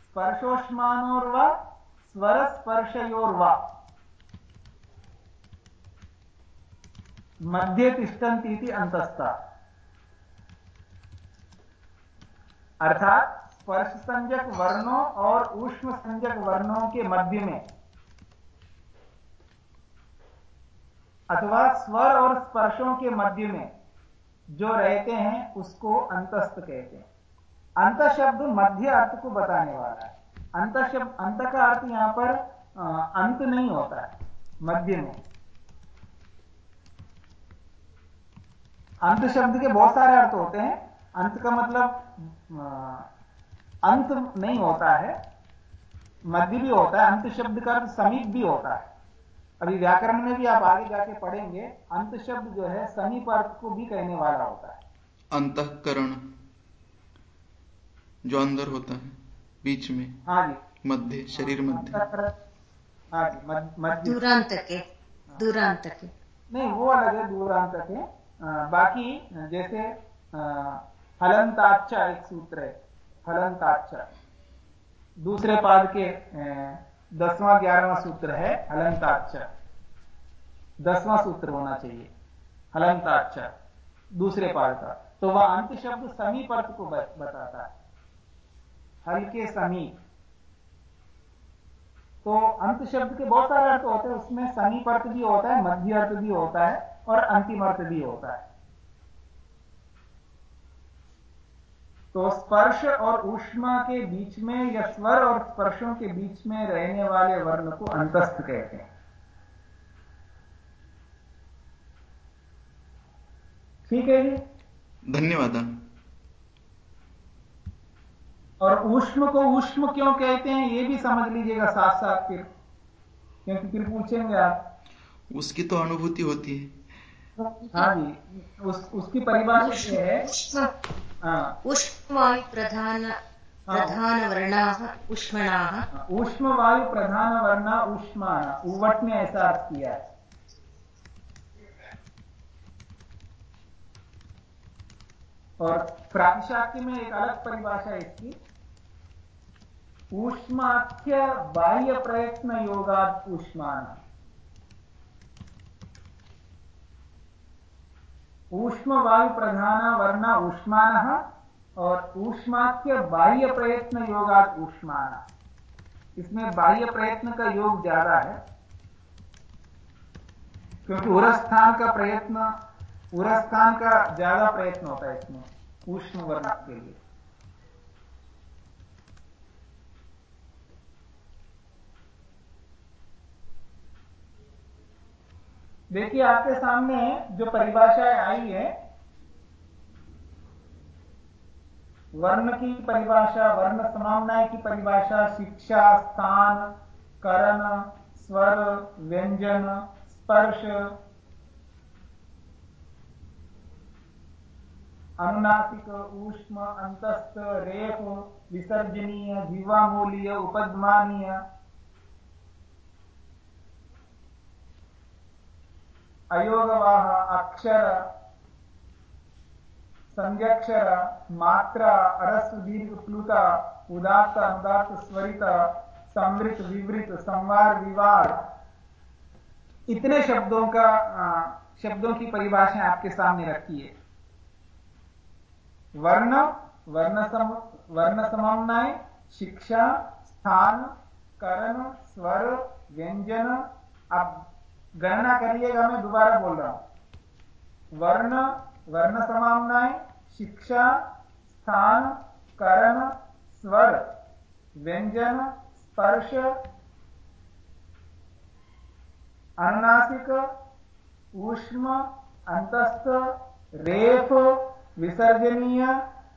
Speaker 1: स्पर्शोष्मानोर्वा स्वर स्पर्शयोर्वा मध्य तिष्ठन्ती अंतस्था अर्थात स्पर्श संजक वर्णों और उष्ण संजक वर्णों के मध्य में। अथवा स्वर और स्पर्शों के मध्य में जो रहते हैं, उसको अंतस्थ कहते हैं। अंत शब्द मध्य अर्थ को बताने वाला है। अंत शब्द, अंत का अर्थ यहाँ पर अंत नहीं होता है, मध्य में। अंत शब्द के बहुत सारे अर्थ होते हैं। अंत का मतलब अंत नहीं होता है मध्य भी होता है अंत शब्द का अर्थ समीप भी होता है। अभी व्याकरण में भी आप आगे जाके पढ़ेंगे अंत शब्द जो है समीप अर्थ को भी कहने वाला होता है।
Speaker 4: अंतकरण जो अंदर होता है बीच में
Speaker 1: हाँ जी।
Speaker 4: मध्य शरीर मध्य।
Speaker 1: हाँ जी मध्य
Speaker 7: दूरांत के दूरांत के
Speaker 1: नहीं वो अलग है दूरांत के बाकी जैसे फलंताच्चा एक सूत्र है। फलंताच्चा दूसरे पाद के दसवां, ग्यारहवां सूत्र है हलंताक्ष दसवां सूत्र होना चाहिए हलंताक्ष दूसरे पाद का। तो वह अंत शब्द समीप अर्थ को बताता है। हल्के समीप। तो अंत शब्द के बहुत सारे अर्थ होते हैं, उसमें समीप अर्थ भी होता है, मध्य अर्थ भी होता है और अंतिम अर्थ भी होता है। तो स्पर्श और ऊष्मा के बीच में या स्वर और स्पर्शों के बीच में रहने वाले वर्ण को अंतस्थ कहते हैं। ठीक है जी?
Speaker 4: धन्यवाद।
Speaker 1: और ऊष्म को ऊष्म क्यों कहते हैं ये भी समझ लीजिएगा साथ साथ फिर। क्योंकि फिर पूछेंगे आप।
Speaker 4: उसकी तो अनुभूति होती है।
Speaker 1: हाँ जी उस उसकी परिभाषा है?
Speaker 7: हाँ। उष्मवायु प्रधान प्रधानवर्णाः उष्मणाः।
Speaker 1: ऊष्मवायु उष्मान उवट ने ऐसा अर्थ किया है। और प्रातिशाख्य में एक अलग परिभाषा है इसकी। ऊष्माख्य बाह्य प्रयत्न योगाद ऊष्मान ऊष्म वायु प्रधान वर्ण ऊष्मान और ऊष्माख्य बाह्य प्रयत्न योगाद ऊष्मान इसमें बाह्य प्रयत्न का योग ज़्यादा है, क्योंकि उरस्थान का प्रयत्न, उरस्थान का ज़्यादा प्रयत्न होता है इसमें ऊष्म वर्ण के लिए। देखिए, आपके सामने जो परिभाषाएँ आई है, वर्ण की परिभाषा, वर्ण समामनाय की परिभाषा, शिक्षा, स्थान, करण, स्वर, व्यंजन, स्पर्श, अनुनासिक, ऊष्म, अंतस्थ, रेप, विसर्जनीय, जीवामूलीय उपद्मानीय अयोगवाह अक्षर, संज्ञक्षर, मात्रा अरस्व दीर्घ, प्लुत, उदात्त, अनुदात्त, स्वरित, समृत, विवृत, संवार, विवार। इतने शब्दों का शब्दों की परिभाषा आपके सामने रखी है। वर्ण वर्ण सम, वर्ण समन्वय, शिक्षा, स्थान, करण, स्वर, व्यंजन गणना करिएगा, मैं दोबारा बोल रहा हूँ। वर्ण वर्ण समामनाएँ शिक्षा, स्थान, करण, स्वर, व्यंजन, स्पर्श, अनुनासिक, ऊष्म, अंतस्थ, रेफ, विसर्जनीय,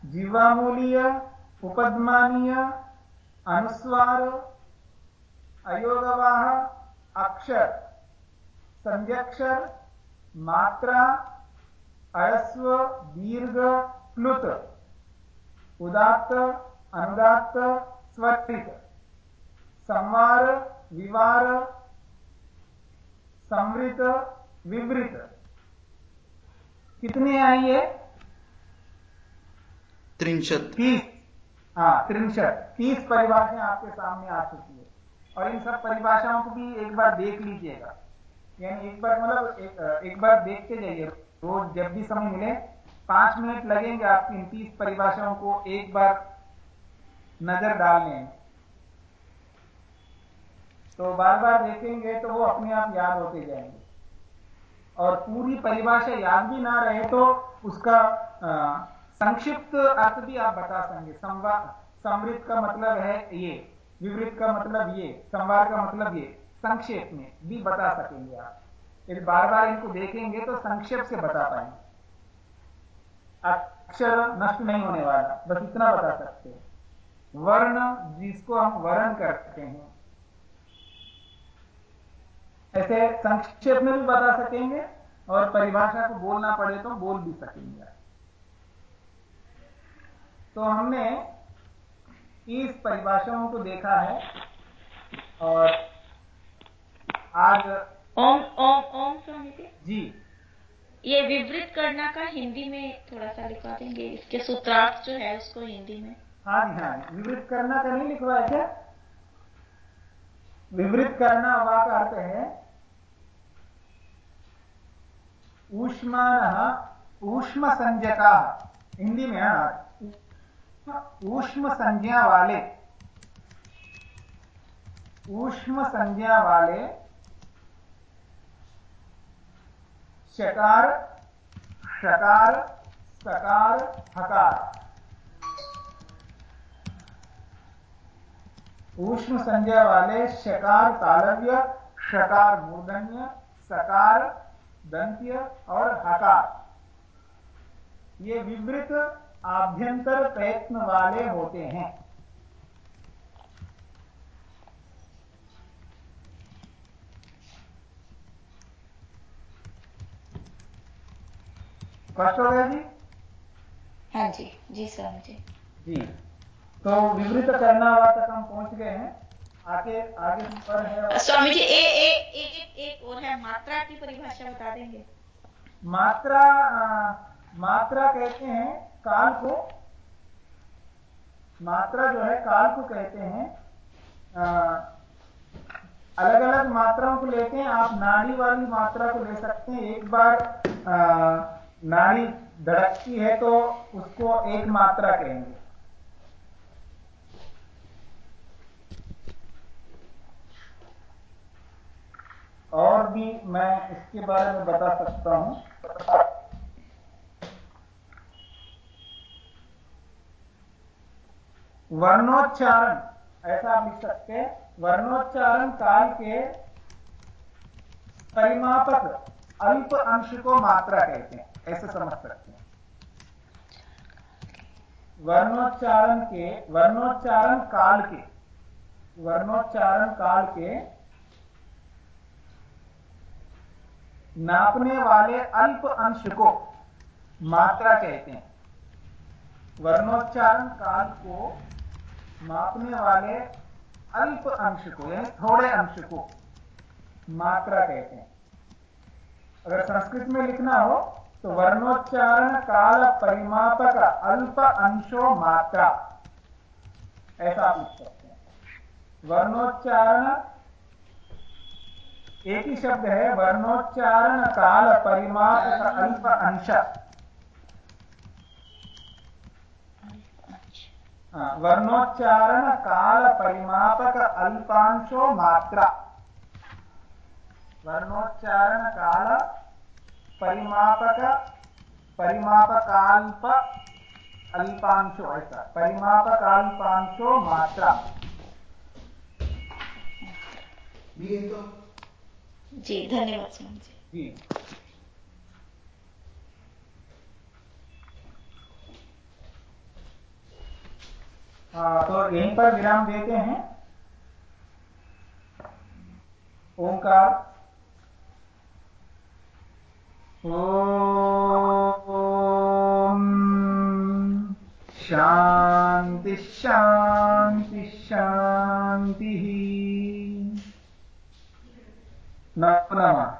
Speaker 1: जीवामूलीय, उपद्मानीय, अनुस्वार, अयोगवाह, अक्षर। संध्यक्षर मात्रा अयस्व दीर्घ प्लुत। उदात्त अनुदात्त स्वरित संवार विवार। संवृत विवृत। कितने आई है
Speaker 4: त्रिंशत।
Speaker 1: तीस। हाँ त्रिंशत। तीस परिभाषाएँ आपके सामने आ चुकी है। और इन सब परिभाषाओं को भी एक बार देख लीजिएगा। यानी एक बार मतलब एक, एक बार देखते जाइए। रोज जब भी समय मिले पाँच मिनट लगेंगे आपकी इन तीस परिभाषाओं को एक बार नज़र डालने तो बार बार देखेंगे तो वो अपने आप याद होते जाएँगे। और पूरी परिभाषा याद भी ना रहे तो उसका संक्षिप्त अर्थ भी आप बता सकेंगे। संवाद समृद्ध का मतलब है ये विवृत का मतलब ये संवाद का मतलब ये। संक्षेप में भी बता सकेंगे आप। यदि बार बार इनको देखेंगे तो संक्षेप से बता पाएँगे। अक्षर नष्ट नहीं होने वाला, बस इतना बता सकते हैं। वर्ण जिसको हम वर्ण करते हैं, ऐसे संक्षेप में भी बता सकेंगे और परिभाषा को बोलना पड़े तो बोल भी सकेंगे तो हमने इस परिभाषाओं को देखा है और आज
Speaker 3: ओम ओम ओम स्वामी जी।
Speaker 1: जी।
Speaker 3: ये विवृत करना का हिंदी में थोड़ा सा लिखवा देंगे। इसके सूत्रार्थ जो है उसको हिंदी में।
Speaker 1: हाँ जी हाँ विवृत करना का नहीं लिखवाया क्या? विवृत करना वा का अर्थ है ऊष्मान ऊष्म संज्ञका हिंदी में ऊष्म संज्ञा वाले। ऊष्म संज्ञा वाले शकार शकार, सकार, हकार। ऊष्म संज्ञा वाले शकार तालव्य, शकार मूर्धन्य, सकार दंत्य और हकार। ये विवृत आभ्यंतर प्रयत्न वाले होते हैं। स्पष्ट हो गया जी?
Speaker 3: हाँ जी जी सर जी।
Speaker 1: जी। तो विवृत करना हुआ तक हम पहुँच गए हैं। आगे आगे पर है।
Speaker 3: स्वामी जी ए, ए, ए, एक एक और है मात्रा की परिभाषा बता देंगे।
Speaker 1: मात्रा आ, मात्रा कहते हैं काल को। मात्रा जो है काल को कहते हैं। अलग अलग मात्राओं को लेते हैं। आप नाड़ी वाली मात्रा को ले सकते हैं। एक बार आ, नाड़ी धड़कती है तो उसको एक मात्रा कहेंगे। और भी मैं इसके बारे में बता सकता हूँ। वर्णोच्चारण, ऐसा आप लिख सकते हैं। वर्णोच्चारण काल के परिमापक अल्प अंश को मात्रा कहते हैं। ऐसे समझ सकते हैं। वर्णोच्चारण के, वर्णोच्चारण काल के, वर्णोच्चारण काल के नापने वाले अल्प अंश को मात्रा कहते हैं। वर्णोच्चारण काल को मापने वाले अल्प अंश को, यानी थोड़े अंश को मात्रा कहते हैं। अगर संस्कृत में लिखना हो तो वर्णोच्चारण काल परिमापक अल्प अंशो मात्रा। ऐसा लिख सकते हैं। वर्णोच्चारण एक ही शब्द है वर्णोच्चारण काल परिमापक अल्प अंश। हाँ, वर्णोच्चारण काल परिमापक अल्पांशो मात्रा। वर्णोच्चारण काल परिमापक परिमापकाल्प अल्पांशो ऐसा। परिमापकाल्पांशो मात्रा।
Speaker 3: तो जी धन्यवाद जी।
Speaker 1: हाँ तो यहीं पर विराम देते हैं। ओंकार। शांति शांति शांति नमः।